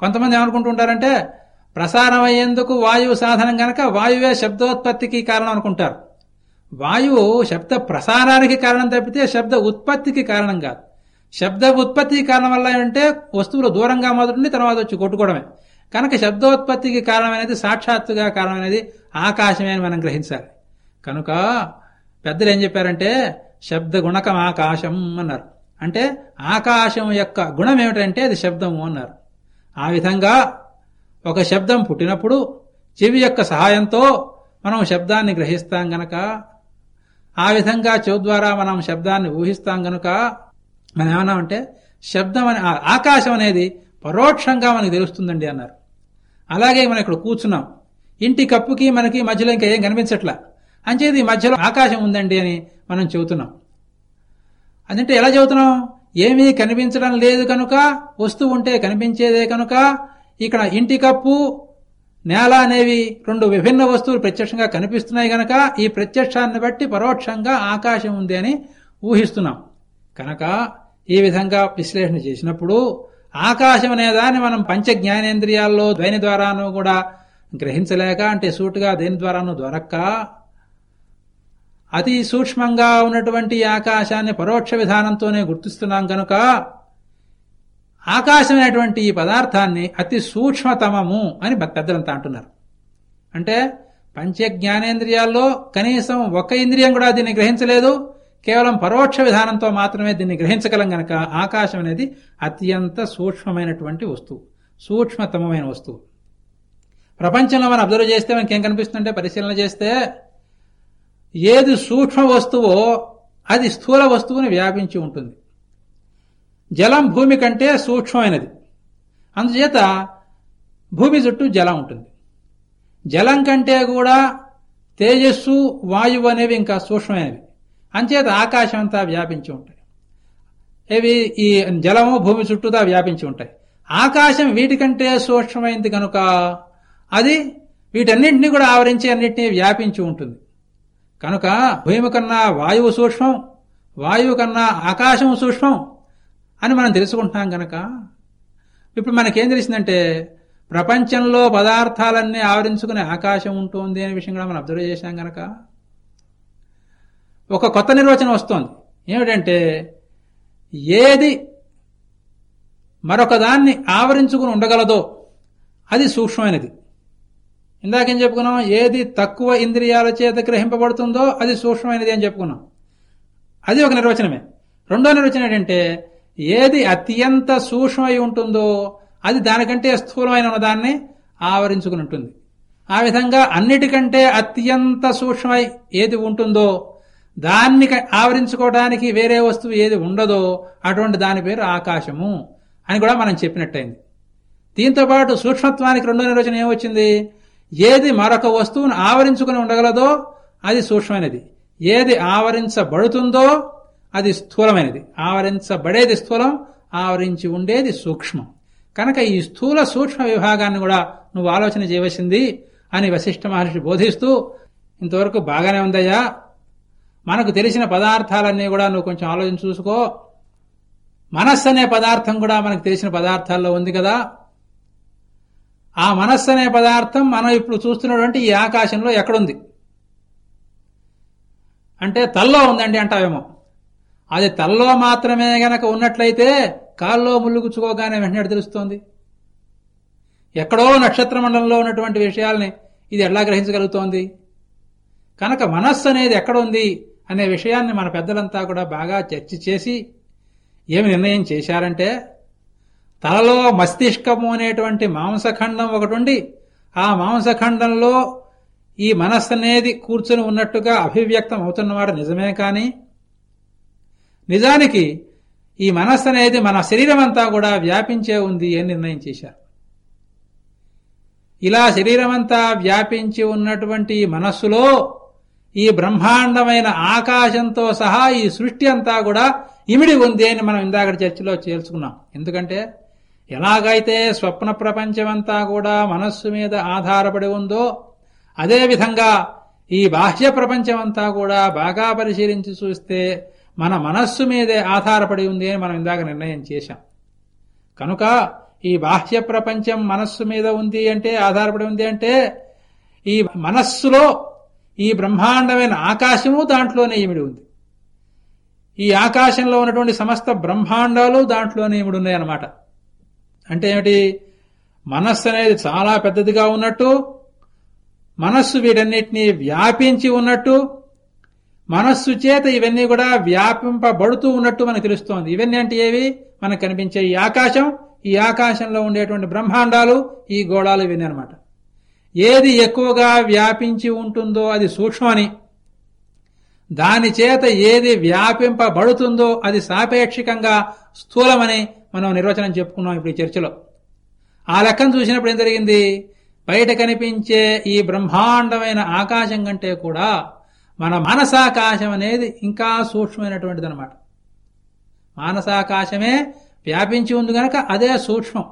కొంతమంది ఏమనుకుంటుంటారంటే ప్రసారం అయ్యేందుకు వాయువు సాధనం గనక వాయువే శబ్దోత్పత్తికి కారణం అనుకుంటారు. వాయువు శబ్ద ప్రసారానికి కారణం తప్పితే శబ్ద ఉత్పత్తికి కారణం కాదు. శబ్ద ఉత్పత్తికి కారణం వల్ల ఏంటంటే వస్తువులు దూరంగా మొదటి తర్వాత వచ్చి కొట్టుకోవడమే. కనుక శబ్దోత్పత్తికి కారణమైనది సాక్షాత్తుగా కారణమైనది ఆకాశమే అని మనం గ్రహించాలి. కనుక పెద్దలు ఏం చెప్పారంటే శబ్ద గుణకం ఆకాశం అన్నారు. అంటే ఆకాశం యొక్క గుణం ఏమిటంటే అది శబ్దము అన్నారు. ఆ విధంగా ఒక శబ్దం పుట్టినప్పుడు చెవి యొక్క సహాయంతో మనం శబ్దాన్ని గ్రహిస్తాం గనక ఆ విధంగా చెవు ద్వారా మనం శబ్దాన్ని ఊహిస్తాం గనుక మనం ఏమన్నామంటే శబ్దం అనే ఆకాశం అనేది పరోక్షంగా మనకు తెలుస్తుందండి అన్నారు. అలాగే మనం ఇక్కడ కూర్చున్నాం. ఇంటి కప్పుకి మనకి మధ్యలో ఇంకా ఏం కనిపించట్లా? అంచేది మధ్యలో ఆకాశం ఉందండి అని మనం చెబుతున్నాం. అదంటే ఎలా చెబుతున్నాం? ఏమీ కనిపించడం లేదు కనుక వస్తువు ఉంటే కనిపించేదే కనుక ఇక్కడ ఇంటి కప్పు నేల అనేవి రెండు విభిన్న వస్తువులు ప్రత్యక్షంగా కనిపిస్తున్నాయి గనక ఈ ప్రత్యక్షాన్ని బట్టి పరోక్షంగా ఆకాశం ఉంది అని ఊహిస్తున్నాం. కనుక ఈ విధంగా విశ్లేషణ చేసినప్పుడు ఆకాశం అనేదాన్ని మనం పంచ జ్ఞానేంద్రియాల్లో ద్వైని ద్వారాను కూడా గ్రహించలేక అంటే సూటుగా దేని ద్వారాను దొరక్క. అతి సూక్ష్మంగా ఉన్నటువంటి ఆకాశాన్ని పరోక్ష విధానంతోనే గుర్తిస్తున్నాం కనుక ఆకాశమైనటువంటి ఈ పదార్థాన్ని అతి సూక్ష్మతమము అని పెద్దలంతా అంటున్నారు. అంటే పంచ జ్ఞానేంద్రియాల్లో కనీసం ఒక ఇంద్రియం కూడా దీన్ని గ్రహించలేదు. కేవలం పరోక్ష విధానంతో మాత్రమే దీన్ని గ్రహించగలం గనక ఆకాశం అనేది అత్యంత సూక్ష్మమైనటువంటి వస్తువు సూక్ష్మతమైన వస్తువు. ప్రపంచంలో మనం అబ్జర్వ్ చేస్తే మనకి ఏం కనిపిస్తుందంటే పరిశీలన చేస్తే ఏది సూక్ష్మ వస్తువో అది స్థూల వస్తువుని వ్యాపించి ఉంటుంది. జలం భూమి కంటే సూక్ష్మమైనది. అందుచేత భూమి చుట్టూ జలం ఉంటుంది. జలం కంటే కూడా తేజస్సు వాయువు అనేవి ఇంకా సూక్ష్మమైనవి. అంచేత ఆకాశం అంతా వ్యాపించి ఉంటాయి. ఇవి ఈ జలము భూమి చుట్టూతా వ్యాపించి ఉంటాయి. ఆకాశం వీటికంటే సూక్ష్మమైంది కనుక అది వీటన్నింటినీ కూడా ఆవరించి అన్నింటినీ వ్యాపించి ఉంటుంది. కనుక భూమి కన్నా వాయువు సూక్ష్మం వాయువు కన్నా ఆకాశం సూక్ష్మం అని మనం తెలుసుకుంటున్నాం గనక ఇప్పుడు మనకేం తెలిసిందంటే ప్రపంచంలో పదార్థాలన్నీ ఆవరించుకునే ఆకాశం ఉంటుంది అనే విషయం కూడా మనం అబ్జర్వ్ చేశాం గనక ఒక కొత్త నిర్వచనం వస్తోంది. ఏమిటంటే ఏది మరొక దాన్ని ఆవరించుకుని ఉండగలదో అది సూక్ష్మమైనది. ఇందాకేం చెప్పుకున్నాం? ఏది తక్కువ ఇంద్రియాల చేత గ్రహింపబడుతుందో అది సూక్ష్మమైనది అని చెప్పుకున్నాం. అది ఒక నిర్వచనమే. రెండో నిర్వచనం ఏంటంటే ఏది అత్యంత సూక్ష్మమై ఉంటుందో అది దానికంటే స్థూలమైన దాన్ని ఆవరించుకుని ఉంటుంది. ఆ విధంగా అన్నిటికంటే అత్యంత సూక్ష్మమై ఏది ఉంటుందో దాన్ని ఆవరించుకోవడానికి వేరే వస్తువు ఏది ఉండదో అటువంటి దాని పేరు ఆకాశము అని కూడా మనం చెప్పినట్టయింది. దీంతో పాటు సూక్ష్మత్వానికి రెండో నిర్వచనం ఏమొచ్చింది? ఏది మరొక వస్తువును ఆవరించుకుని ఉండగలదో అది సూక్ష్మమైనది. ఏది ఆవరించబడుతుందో అది స్థూలమైనది. ఆవరించబడేది స్థూలం ఆవరించి ఉండేది సూక్ష్మం. కనుక ఈ స్థూల సూక్ష్మ విభాగాన్ని కూడా నువ్వు ఆలోచన చేయవలసింది అని వశిష్ఠ మహర్షి బోధిస్తూ ఇంతవరకు బాగానే ఉందయ్యా మనకు తెలిసిన పదార్థాలన్నీ కూడా నువ్వు కొంచెం ఆలోచన చూసుకో. మనస్సు అనే పదార్థం కూడా మనకు తెలిసిన పదార్థాల్లో ఉంది కదా. ఆ మనస్సు అనే పదార్థం మనం ఇప్పుడు చూస్తున్నటువంటి ఈ ఆకాశంలో ఎక్కడుంది? అంటే తల్లో ఉందండి అంటావేమో. అది తల్లో మాత్రమే గనక ఉన్నట్లయితే కాల్లో ముల్లుగుచ్చుకోగానే వెంటనే తెలుస్తోంది. ఎక్కడో నక్షత్ర మండలంలో ఉన్నటువంటి విషయాల్ని ఇది ఎలా గ్రహించగలుగుతోంది? కనుక మనస్సు అనేది ఎక్కడ ఉంది అనే విషయాన్ని మన పెద్దలంతా కూడా బాగా చర్చ చేసి ఏమి నిర్ణయం చేశారంటే తలలో మస్తిష్కము అనేటువంటి మాంసఖండం ఒకటి ఉండి ఆ మాంసఖండంలో ఈ మనస్సు అనేది కూర్చుని ఉన్నట్టుగా అభివ్యక్తం అవుతున్నవాడు నిజమే కాని నిజానికి ఈ మనస్సు అనేది మన శరీరం అంతా కూడా వ్యాపించే ఉంది అని నిర్ణయం చేశారు. ఇలా శరీరమంతా వ్యాపించి ఉన్నటువంటి మనస్సులో ఈ బ్రహ్మాండమైన ఆకాశంతో సహా ఈ సృష్టి అంతా కూడా ఇమిడి ఉంది అని మనం ఇందాక చర్చలో చేర్చుకున్నాం. ఎందుకంటే ఎలాగైతే స్వప్న ప్రపంచమంతా కూడా మనస్సు మీద ఆధారపడి ఉందో అదేవిధంగా ఈ బాహ్య ప్రపంచమంతా కూడా బాగా పరిశీలించి చూస్తే మన మనస్సు మీదే ఆధారపడి ఉంది అని మనం ఇందాక నిర్ణయం చేశాం. కనుక ఈ బాహ్య ప్రపంచం మనస్సు మీద ఉంది అంటే ఆధారపడి ఉంది అంటే ఈ మనస్సులో ఈ బ్రహ్మాండమైన ఆకాశము దాంట్లోనే ఈమిడి ఉంది. ఈ ఆకాశంలో ఉన్నటువంటి సమస్త బ్రహ్మాండాలు దాంట్లోనే ఈమిడి ఉన్నాయి అన్నమాట అంటే ఏమిటి? మనస్సు అనేది చాలా పెద్దదిగా ఉన్నట్టు మనస్సు వీటన్నిటినీ వ్యాపించి ఉన్నట్టు మనస్సు చేత ఇవన్నీ కూడా వ్యాపింపబడుతూ ఉన్నట్టు మనకు తెలుస్తోంది. ఇవన్నీ అంటే ఏవి? మనకు కనిపించే ఈ ఆకాశం ఈ ఆకాశంలో ఉండేటువంటి బ్రహ్మాండాలు ఈ గోళాలు ఇవన్నీ అనమాట ఏది ఎక్కువగా వ్యాపించి ఉంటుందో అది సూక్ష్మని దాని చేత ఏది వ్యాపింపబడుతుందో అది సాపేక్షికంగా స్థూలమని మనం నిర్వచనం చెప్పుకున్నాం ఇప్పుడు ఈ చర్చలో. ఆ లెక్కను చూసినప్పుడు ఏం జరిగింది? బయట కనిపించే ఈ బ్రహ్మాండమైన ఆకాశం కంటే కూడా మన మానసాకాశం అనేది ఇంకా సూక్ష్మమైనటువంటిది అనమాట మానసాకాశమే వ్యాపించి ఉంది గనక అదే సూక్ష్మం.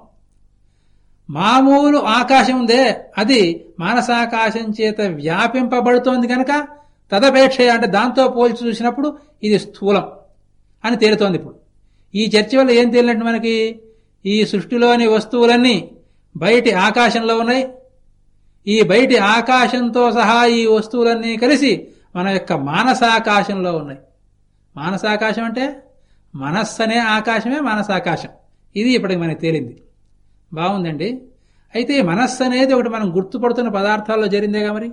మామూలు ఆకాశం ఉందే. అది మానసాకాశం చేత వ్యాపింపబడుతోంది గనక తదపేక్ష అంటే దాంతో పోల్చి చూసినప్పుడు ఇది స్థూలం అని తేలుతోంది ఇప్పుడు. ఈ చర్చ వల్ల ఏం తేలినట్టు మనకి? ఈ సృష్టిలోని వస్తువులన్నీ బయటి ఆకాశంలో ఉన్నాయి. ఈ బయటి ఆకాశంతో సహా ఈ వస్తువులన్నీ కలిసి మన యొక్క మానసాకాశంలో ఉన్నాయి. మానసాకాశం అంటే మనస్సు అనే ఆకాశమే మానసాకాశం. ఇది ఇప్పటికి మనకి తేలింది. బాగుందండి. అయితే మనస్సు అనేది ఒకటి మనం గుర్తుపడుతున్న పదార్థాల్లో జరిగిందేగా మరి?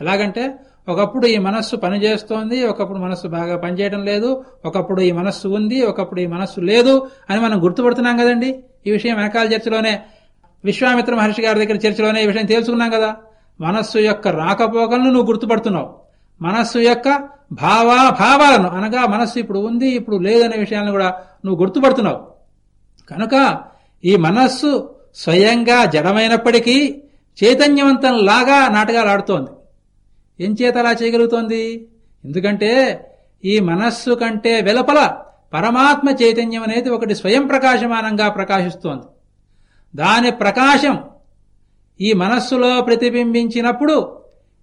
ఎలాగంటే ఒకప్పుడు ఈ మనస్సు పనిచేస్తోంది ఒకప్పుడు మనస్సు బాగా పనిచేయడం లేదు ఒకప్పుడు ఈ మనస్సు ఉంది ఒకప్పుడు ఈ మనస్సు లేదు అని మనం గుర్తుపడుతున్నాం కదండి? ఈ విషయం వెనకాల చర్చలోనే విశ్వామిత్ర మహర్షి గారి దగ్గర చర్చలోనే ఈ విషయం తెలుసుకున్నాం కదా? మనస్సు యొక్క రాకపోకలను నువ్వు గుర్తుపడుతున్నావు. మనస్సు యొక్క భావాభావాలను అనగా మనస్సు ఇప్పుడు ఉంది ఇప్పుడు లేదనే విషయాలను కూడా నువ్వు గుర్తుపడుతున్నావు. కనుక ఈ మనస్సు స్వయంగా జడమైనప్పటికీ చైతన్యవంతంలాగా నాటకాలాడుతోంది. ఏం చేత అలా చేయగలుగుతోంది? ఎందుకంటే ఈ మనస్సు కంటే వెలుపల పరమాత్మ చైతన్యం అనేది ఒకటి స్వయం ప్రకాశమానంగా ప్రకాశిస్తోంది. దాని ప్రకాశం ఈ మనస్సులో ప్రతిబింబించినప్పుడు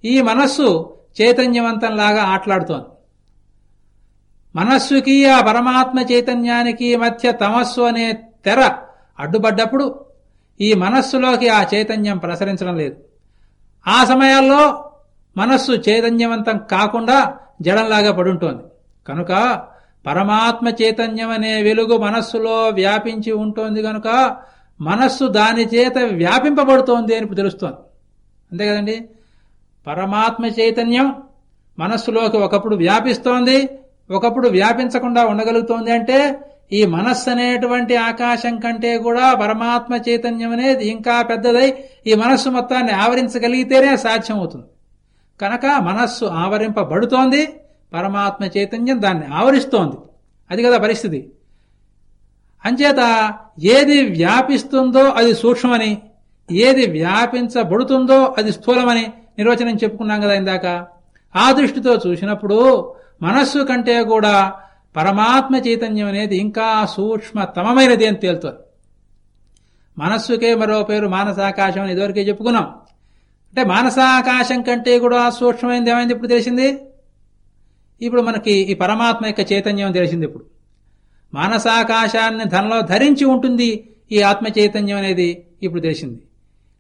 ఈ మనస్సు చైతన్యవంతంలాగా ఆటలాడుతోంది. మనస్సుకి ఆ పరమాత్మ చైతన్యానికి మధ్య తమస్సు అనే తెర అడ్డుపడ్డప్పుడు ఈ మనస్సులోకి ఆ చైతన్యం ప్రసరించడం లేదు. ఆ సమయాల్లో మనస్సు చైతన్యవంతం కాకుండా జడంలాగా పడుంటోంది. కనుక పరమాత్మ చైతన్యం అనే వెలుగు మనస్సులో వ్యాపించి ఉంటోంది కనుక మనస్సు దాని చేత వ్యాపింపబడుతోంది అని తెలుస్తోంది. అంతే కదండి? పరమాత్మ చైతన్యం మనస్సులోకి ఒకప్పుడు వ్యాపిస్తోంది ఒకప్పుడు వ్యాపించకుండా ఉండగలుగుతోంది అంటే ఈ మనస్సు అనేటువంటి ఆకాశం కంటే కూడా పరమాత్మ చైతన్యం అనేది ఇంకా పెద్దదై ఈ మనస్సు మొత్తాన్ని ఆవరించగలిగితేనే సాధ్యమవుతుంది. కనుక మనస్సు ఆవరింపబడుతోంది పరమాత్మ చైతన్యం దాన్ని ఆవరిస్తోంది. అది కదా పరిస్థితి. అంచేత ఏది వ్యాపిస్తుందో అది సూక్ష్మని ఏది వ్యాపించబడుతుందో అది స్థూలమని నిర్వచనం చెప్పుకున్నాం కదా ఇందాక. ఆ దృష్టితో చూసినప్పుడు మనస్సు కంటే కూడా పరమాత్మ చైతన్యం అనేది ఇంకా సూక్ష్మతమైనది అని తేలుతుంది. మనస్సుకే మరో పేరు మానసాకాశం అని ఇదివరకే చెప్పుకున్నాం. అంటే మానసాకాశం కంటే కూడా సూక్ష్మమైనది ఏమైంది ఇప్పుడు తెలిసింది? ఇప్పుడు మనకి ఈ పరమాత్మ యొక్క చైతన్యం తెలిసింది ఇప్పుడు. మానసాకాశాన్ని ధనలో ధరించి ఉంటుంది ఈ ఆత్మ చైతన్యం అనేది ఇప్పుడు తెలిసింది.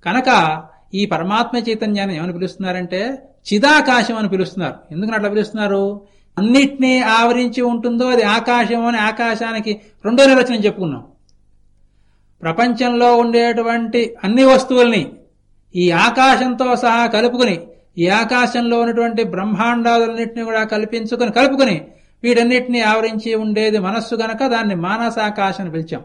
కనుక ఈ పరమాత్మ చైతన్యాన్ని ఏమని పిలుస్తున్నారంటే చిదాకాశం అని పిలుస్తున్నారు. ఎందుకని అట్లా పిలుస్తున్నారు? అన్నిటినీ ఆవరించి ఉంటుందో అది ఆకాశం అని ఆకాశానికి రెండో నిర్వచనం చెప్పుకున్నాం. ప్రపంచంలో ఉండేటువంటి అన్ని వస్తువుల్ని ఈ ఆకాశంతో సహా కలుపుకుని ఈ ఆకాశంలో ఉన్నటువంటి బ్రహ్మాండాలన్నింటినీ కూడా కల్పించుకుని కలుపుకుని వీటన్నిటినీ ఆవరించి ఉండేది మనస్సు గనక దాన్ని మానసాకాశం పిలిచాం.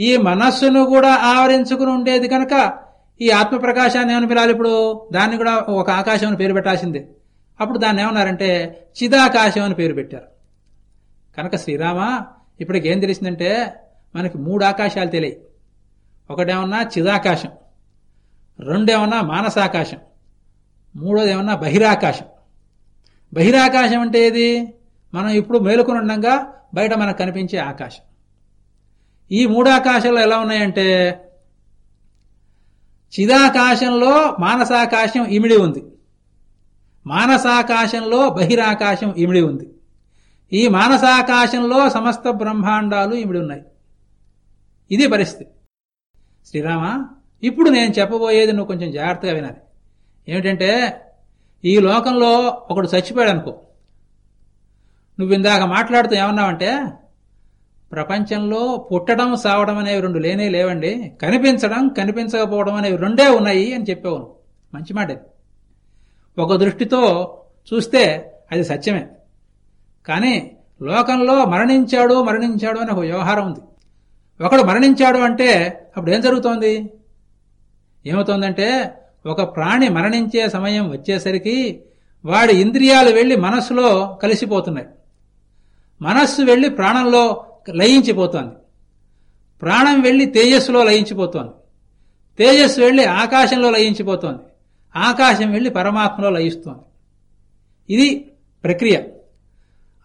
ఈ మనస్సును కూడా ఆవరించుకుని ఉండేది కనుక ఈ ఆత్మ ప్రకాశాన్ని ఏమని పిలాలి ఇప్పుడు? దాన్ని కూడా ఒక ఆకాశం అని పేరు పెట్టాల్సిందే. అప్పుడు దాన్ని ఏమన్నారంటే చిదాకాశం అని పేరు పెట్టారు. కనుక శ్రీరామ ఇప్పటికి ఏం తెలిసిందంటే మనకి మూడు ఆకాశాలు తెలియ ఒకటేమన్నా చిదాకాశం రెండేమన్నా మానసాకాశం మూడోదేమన్నా బహిరాకాశం. బహిరాకాశం అంటే ఏది? మనం ఇప్పుడు మేలుకొని ఉండగా బయట మనకు కనిపించే ఆకాశం. ఈ మూడు ఆకాశాలు ఎలా ఉన్నాయంటే చిదాకాశంలో మానసాకాశం ఇమిడి ఉంది. మానసాకాశంలో బహిరాకాశం ఇమిడి ఉంది. ఈ మానసాకాశంలో సమస్త బ్రహ్మాండాలు ఇమిడి ఉన్నాయి. ఇది పరిస్థితి. శ్రీరామ ఇప్పుడు నేను చెప్పబోయేది నువ్వు కొంచెం జాగ్రత్తగా వినాలి. ఏమిటంటే ఈ లోకంలో ఒకడు చచ్చిపోయాడు అనుకో నువ్వు ఇందాక మాట్లాడుతూ ఏమన్నావంటే ప్రపంచంలో పుట్టడం సావడం అనేవి రెండు లేనే లేవండి. కనిపించడం కనిపించకపోవడం అనేవి రెండే ఉన్నాయి అని చెప్పేవాను. మంచి మాట ఒక దృష్టితో చూస్తే అది సత్యమే. కానీ లోకంలో మరణించాడు మరణించాడు అనే ఒక వ్యవహారం ఉంది. ఒకడు మరణించాడు అంటే అప్పుడు ఏం జరుగుతోంది? ఏమవుతోందంటే ఒక ప్రాణి మరణించే సమయం వచ్చేసరికి వాడి ఇంద్రియాలు వెళ్ళి మనస్సులో కలిసిపోతున్నాయి. మనస్సు వెళ్ళి ప్రాణంలో లయించిపోతోంది. ప్రాణం వెళ్ళి తేజస్సులో లయించిపోతోంది. తేజస్సు వెళ్ళి ఆకాశంలో లయించిపోతోంది. ఆకాశం వెళ్ళి పరమాత్మలో లయిస్తోంది. ఇది ప్రక్రియ.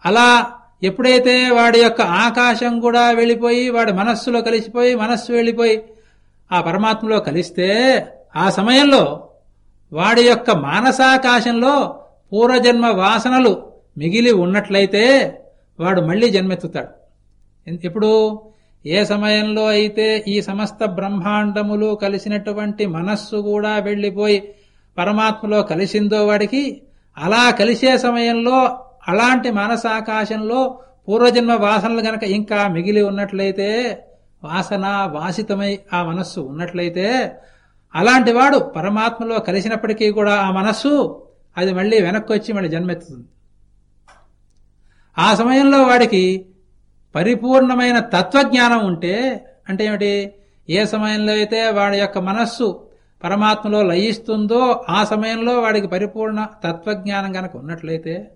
అలా ఎప్పుడైతే వాడి యొక్క ఆకాశం కూడా వెళ్ళిపోయి వాడి మనస్సులో కలిసిపోయి మనస్సు వెళ్ళిపోయి ఆ పరమాత్మలో కలిస్తే ఆ సమయంలో వాడి యొక్క మానసాకాశంలో పూర్వజన్మ వాసనలు మిగిలి ఉన్నట్లయితే వాడు మళ్ళీ జన్మెత్తుతాడు. ఇప్పుడు ఏ సమయంలో అయితే ఈ సమస్త బ్రహ్మాండములు కలిసినటువంటి మనస్సు కూడా వెళ్ళిపోయి పరమాత్మలో కలిసిందో వాడికి అలా కలిసే సమయంలో అలాంటి మనసాకాశంలో పూర్వజన్మ వాసనలు గనక ఇంకా మిగిలి ఉన్నట్లయితే వాసన వాసితమై ఆ మనస్సు ఉన్నట్లయితే అలాంటి వాడు పరమాత్మలో కలిసినప్పటికీ కూడా ఆ మనస్సు అది మళ్ళీ వెనక్కి వచ్చి మళ్ళీ జన్మెత్తుతుంది. ఆ సమయంలో వాడికి పరిపూర్ణమైన తత్వజ్ఞానం ఉంటే అంటే ఏమిటి? ఏ సమయంలో అయితే వాడి యొక్క మనస్సు పరమాత్మలో లయిస్తుందో ఆ సమయంలో వాడికి పరిపూర్ణ తత్వజ్ఞానం గనక ఉన్నట్లయితే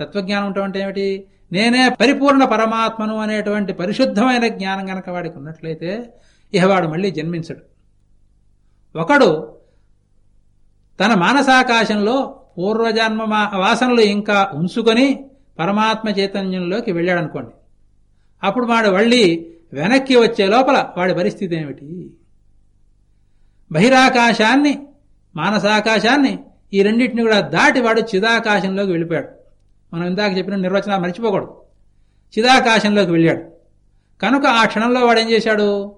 తత్వజ్ఞానం ఉంటామంటే ఏమిటి? నేనే పరిపూర్ణ పరమాత్మను అనేటువంటి పరిశుద్ధమైన జ్ఞానం గనక వాడికి ఉన్నట్లయితే ఇహ వాడు మళ్ళీ జన్మించడు. ఒకడు తన మానసాకాశంలో పూర్వజన్మ మా- వాసనలు ఇంకా ఉంచుకొని పరమాత్మ చైతన్యంలోకి వెళ్ళాడనుకోండి అప్పుడు వాడు మళ్ళీ వెనక్కి వచ్చే లోపల వాడి పరిస్థితి ఏమిటి? బహిరాకాశాన్ని మానసాకాశాన్ని ఈ రెండింటిని కూడా దాటి వాడు చిదాకాశంలోకి వెళ్ళిపోయాడు. మనం ఇందాక చెప్పిన నిర్వచనాలు మర్చిపోకూడదు. చిదాకాశంలోకి వెళ్ళాడు. కనుక ఆ క్షణంలో వాడు ఏం చేశాడు?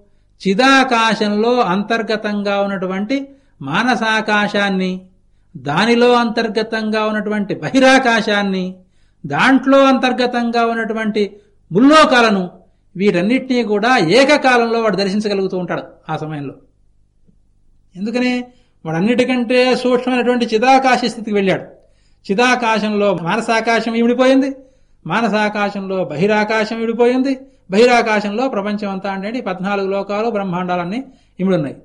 చిదాకాశంలో అంతర్గతంగా ఉన్నటువంటి మానసాకాశాన్ని దానిలో అంతర్గతంగా ఉన్నటువంటి బహిరాకాశాన్ని దాంట్లో అంతర్గతంగా ఉన్నటువంటి ముల్లోకాలను వీటన్నిటినీ కూడా ఏకకాలంలో వాడు దర్శించగలుగుతూ ఉంటాడు ఆ సమయంలో. ఎందుకని వాడన్నిటికంటే సూక్ష్మమైనటువంటి చిదాకాశ స్థితికి వెళ్ళాడు. చిదాకాశంలో మానసాకాశం ఇమిడిపోయింది. మానసాకాశంలో బహిరాకాశం ఇమిడిపోయింది. బహిరాకాశంలో ప్రపంచం అంతా అంటే పద్నాలుగు లోకాలు బ్రహ్మాండాలన్నీ ఇమిడున్నాయి.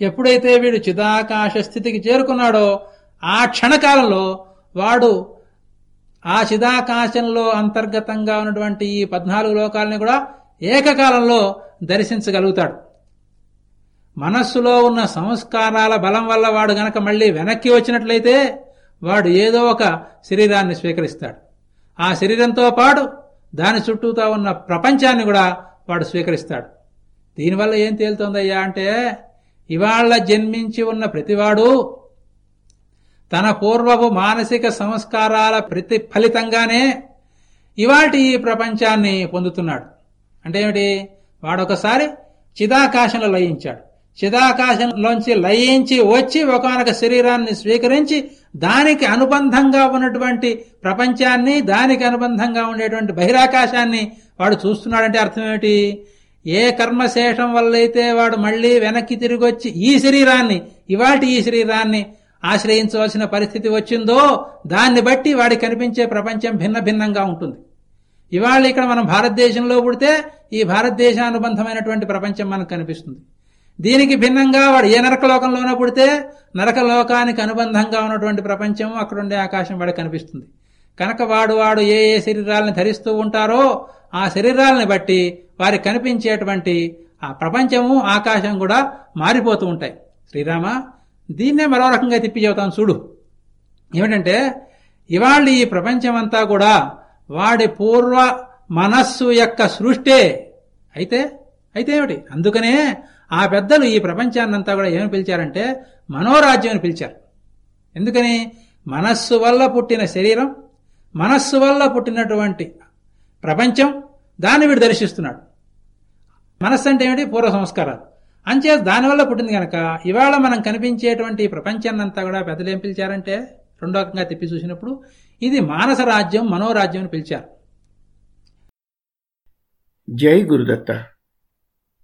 ఎప్పుడైతే వీడు చిదాకాశ స్థితికి చేరుకున్నాడో ఆ క్షణకాలంలో వాడు ఆ చిదాకాశంలో అంతర్గతంగా ఉన్నటువంటి ఈ పద్నాలుగు లోకాలని కూడా ఏకకాలంలో దర్శించగలుగుతాడు. మనస్సులో ఉన్న సంస్కారాల బలం వల్ల వాడు గనక మళ్ళీ వెనక్కి వచ్చినట్లయితే వాడు ఏదో ఒక శరీరాన్ని స్వీకరిస్తాడు. ఆ శరీరంతో పాటు దాని చుట్టూతా ఉన్న ప్రపంచాన్ని కూడా వాడు స్వీకరిస్తాడు. దీనివల్ల ఏం తేలుతోందయ్యా అంటే ఇవాళ జన్మించి ఉన్న ప్రతివాడు తన పూర్వపు మానసిక సంస్కారాల ప్రతిఫలితంగానే ఇవాటి ఈ ప్రపంచాన్ని పొందుతున్నాడు. అంటే ఏమిటి? వాడొకసారి చిదాకాశంలో లయించాడు. చిదాకాశంలోంచి లయించి వచ్చి ఒకనొక శరీరాన్ని స్వీకరించి దానికి అనుబంధంగా ఉన్నటువంటి ప్రపంచాన్ని దానికి అనుబంధంగా ఉండేటువంటి బహిరాకాశాన్ని వాడు చూస్తున్నాడంటే అర్థం ఏమిటి? ఏ కర్మశేషం వల్లైతే వాడు మళ్ళీ వెనక్కి తిరిగి వచ్చి ఈ శరీరాన్ని ఇవాటి ఈ శరీరాన్ని ఆశ్రయించవలసిన పరిస్థితి వచ్చిందో దాన్ని బట్టి వాడికి కనిపించే ప్రపంచం భిన్న భిన్నంగా ఉంటుంది. ఇవాళ ఇక్కడ మనం భారతదేశంలో పుడితే ఈ భారతదేశానుబంధమైనటువంటి ప్రపంచం మనకు కనిపిస్తుంది. దీనికి భిన్నంగా వాడు ఏ నరకలోకంలోనో పుడితే నరకలోకానికి అనుబంధంగా ఉన్నటువంటి ప్రపంచం అక్కడుండే ఆకాశం వాడికి కనిపిస్తుంది. కనుక వాడు వాడు ఏ ఏ శరీరాలను ధరిస్తూ ఉంటారో ఆ శరీరాలను బట్టి వారికి కనిపించేటువంటి ఆ ప్రపంచము ఆకాశం కూడా మారిపోతూ ఉంటాయి. శ్రీరామ దీన్నే మరో రకంగా తిప్పి చెబుతాను చూడు. ఏమిటంటే ఇవాళ ఈ ప్రపంచమంతా కూడా వాడి పూర్వ మనస్సు యొక్క సృష్టే. అయితే అయితే ఏమిటి? అందుకనే ఆ పెద్దలు ఈ ప్రపంచాన్నంతా కూడా ఏమని పిలిచారంటే మనోరాజ్యం అని పిలిచారు. ఎందుకని? మనస్సు వల్ల పుట్టిన శరీరం మనస్సు వల్ల పుట్టినటువంటి ప్రపంచం దాన్ని వీడు దర్శిస్తున్నాడు. మనస్సు అంటే ఏమిటి? పూర్వ సంస్కారాలు. అంచే దానివల్ల పుట్టింది కనుక ఇవాళ మనం కనిపించేటువంటి ప్రపంచాన్నంతా కూడా పెద్దలు ఏం పిలిచారంటే రెండో రకంగా తిప్పి చూసినప్పుడు ఇది మానస రాజ్యం మనోరాజ్యం అని పిలిచారు. జై గురుదత్త.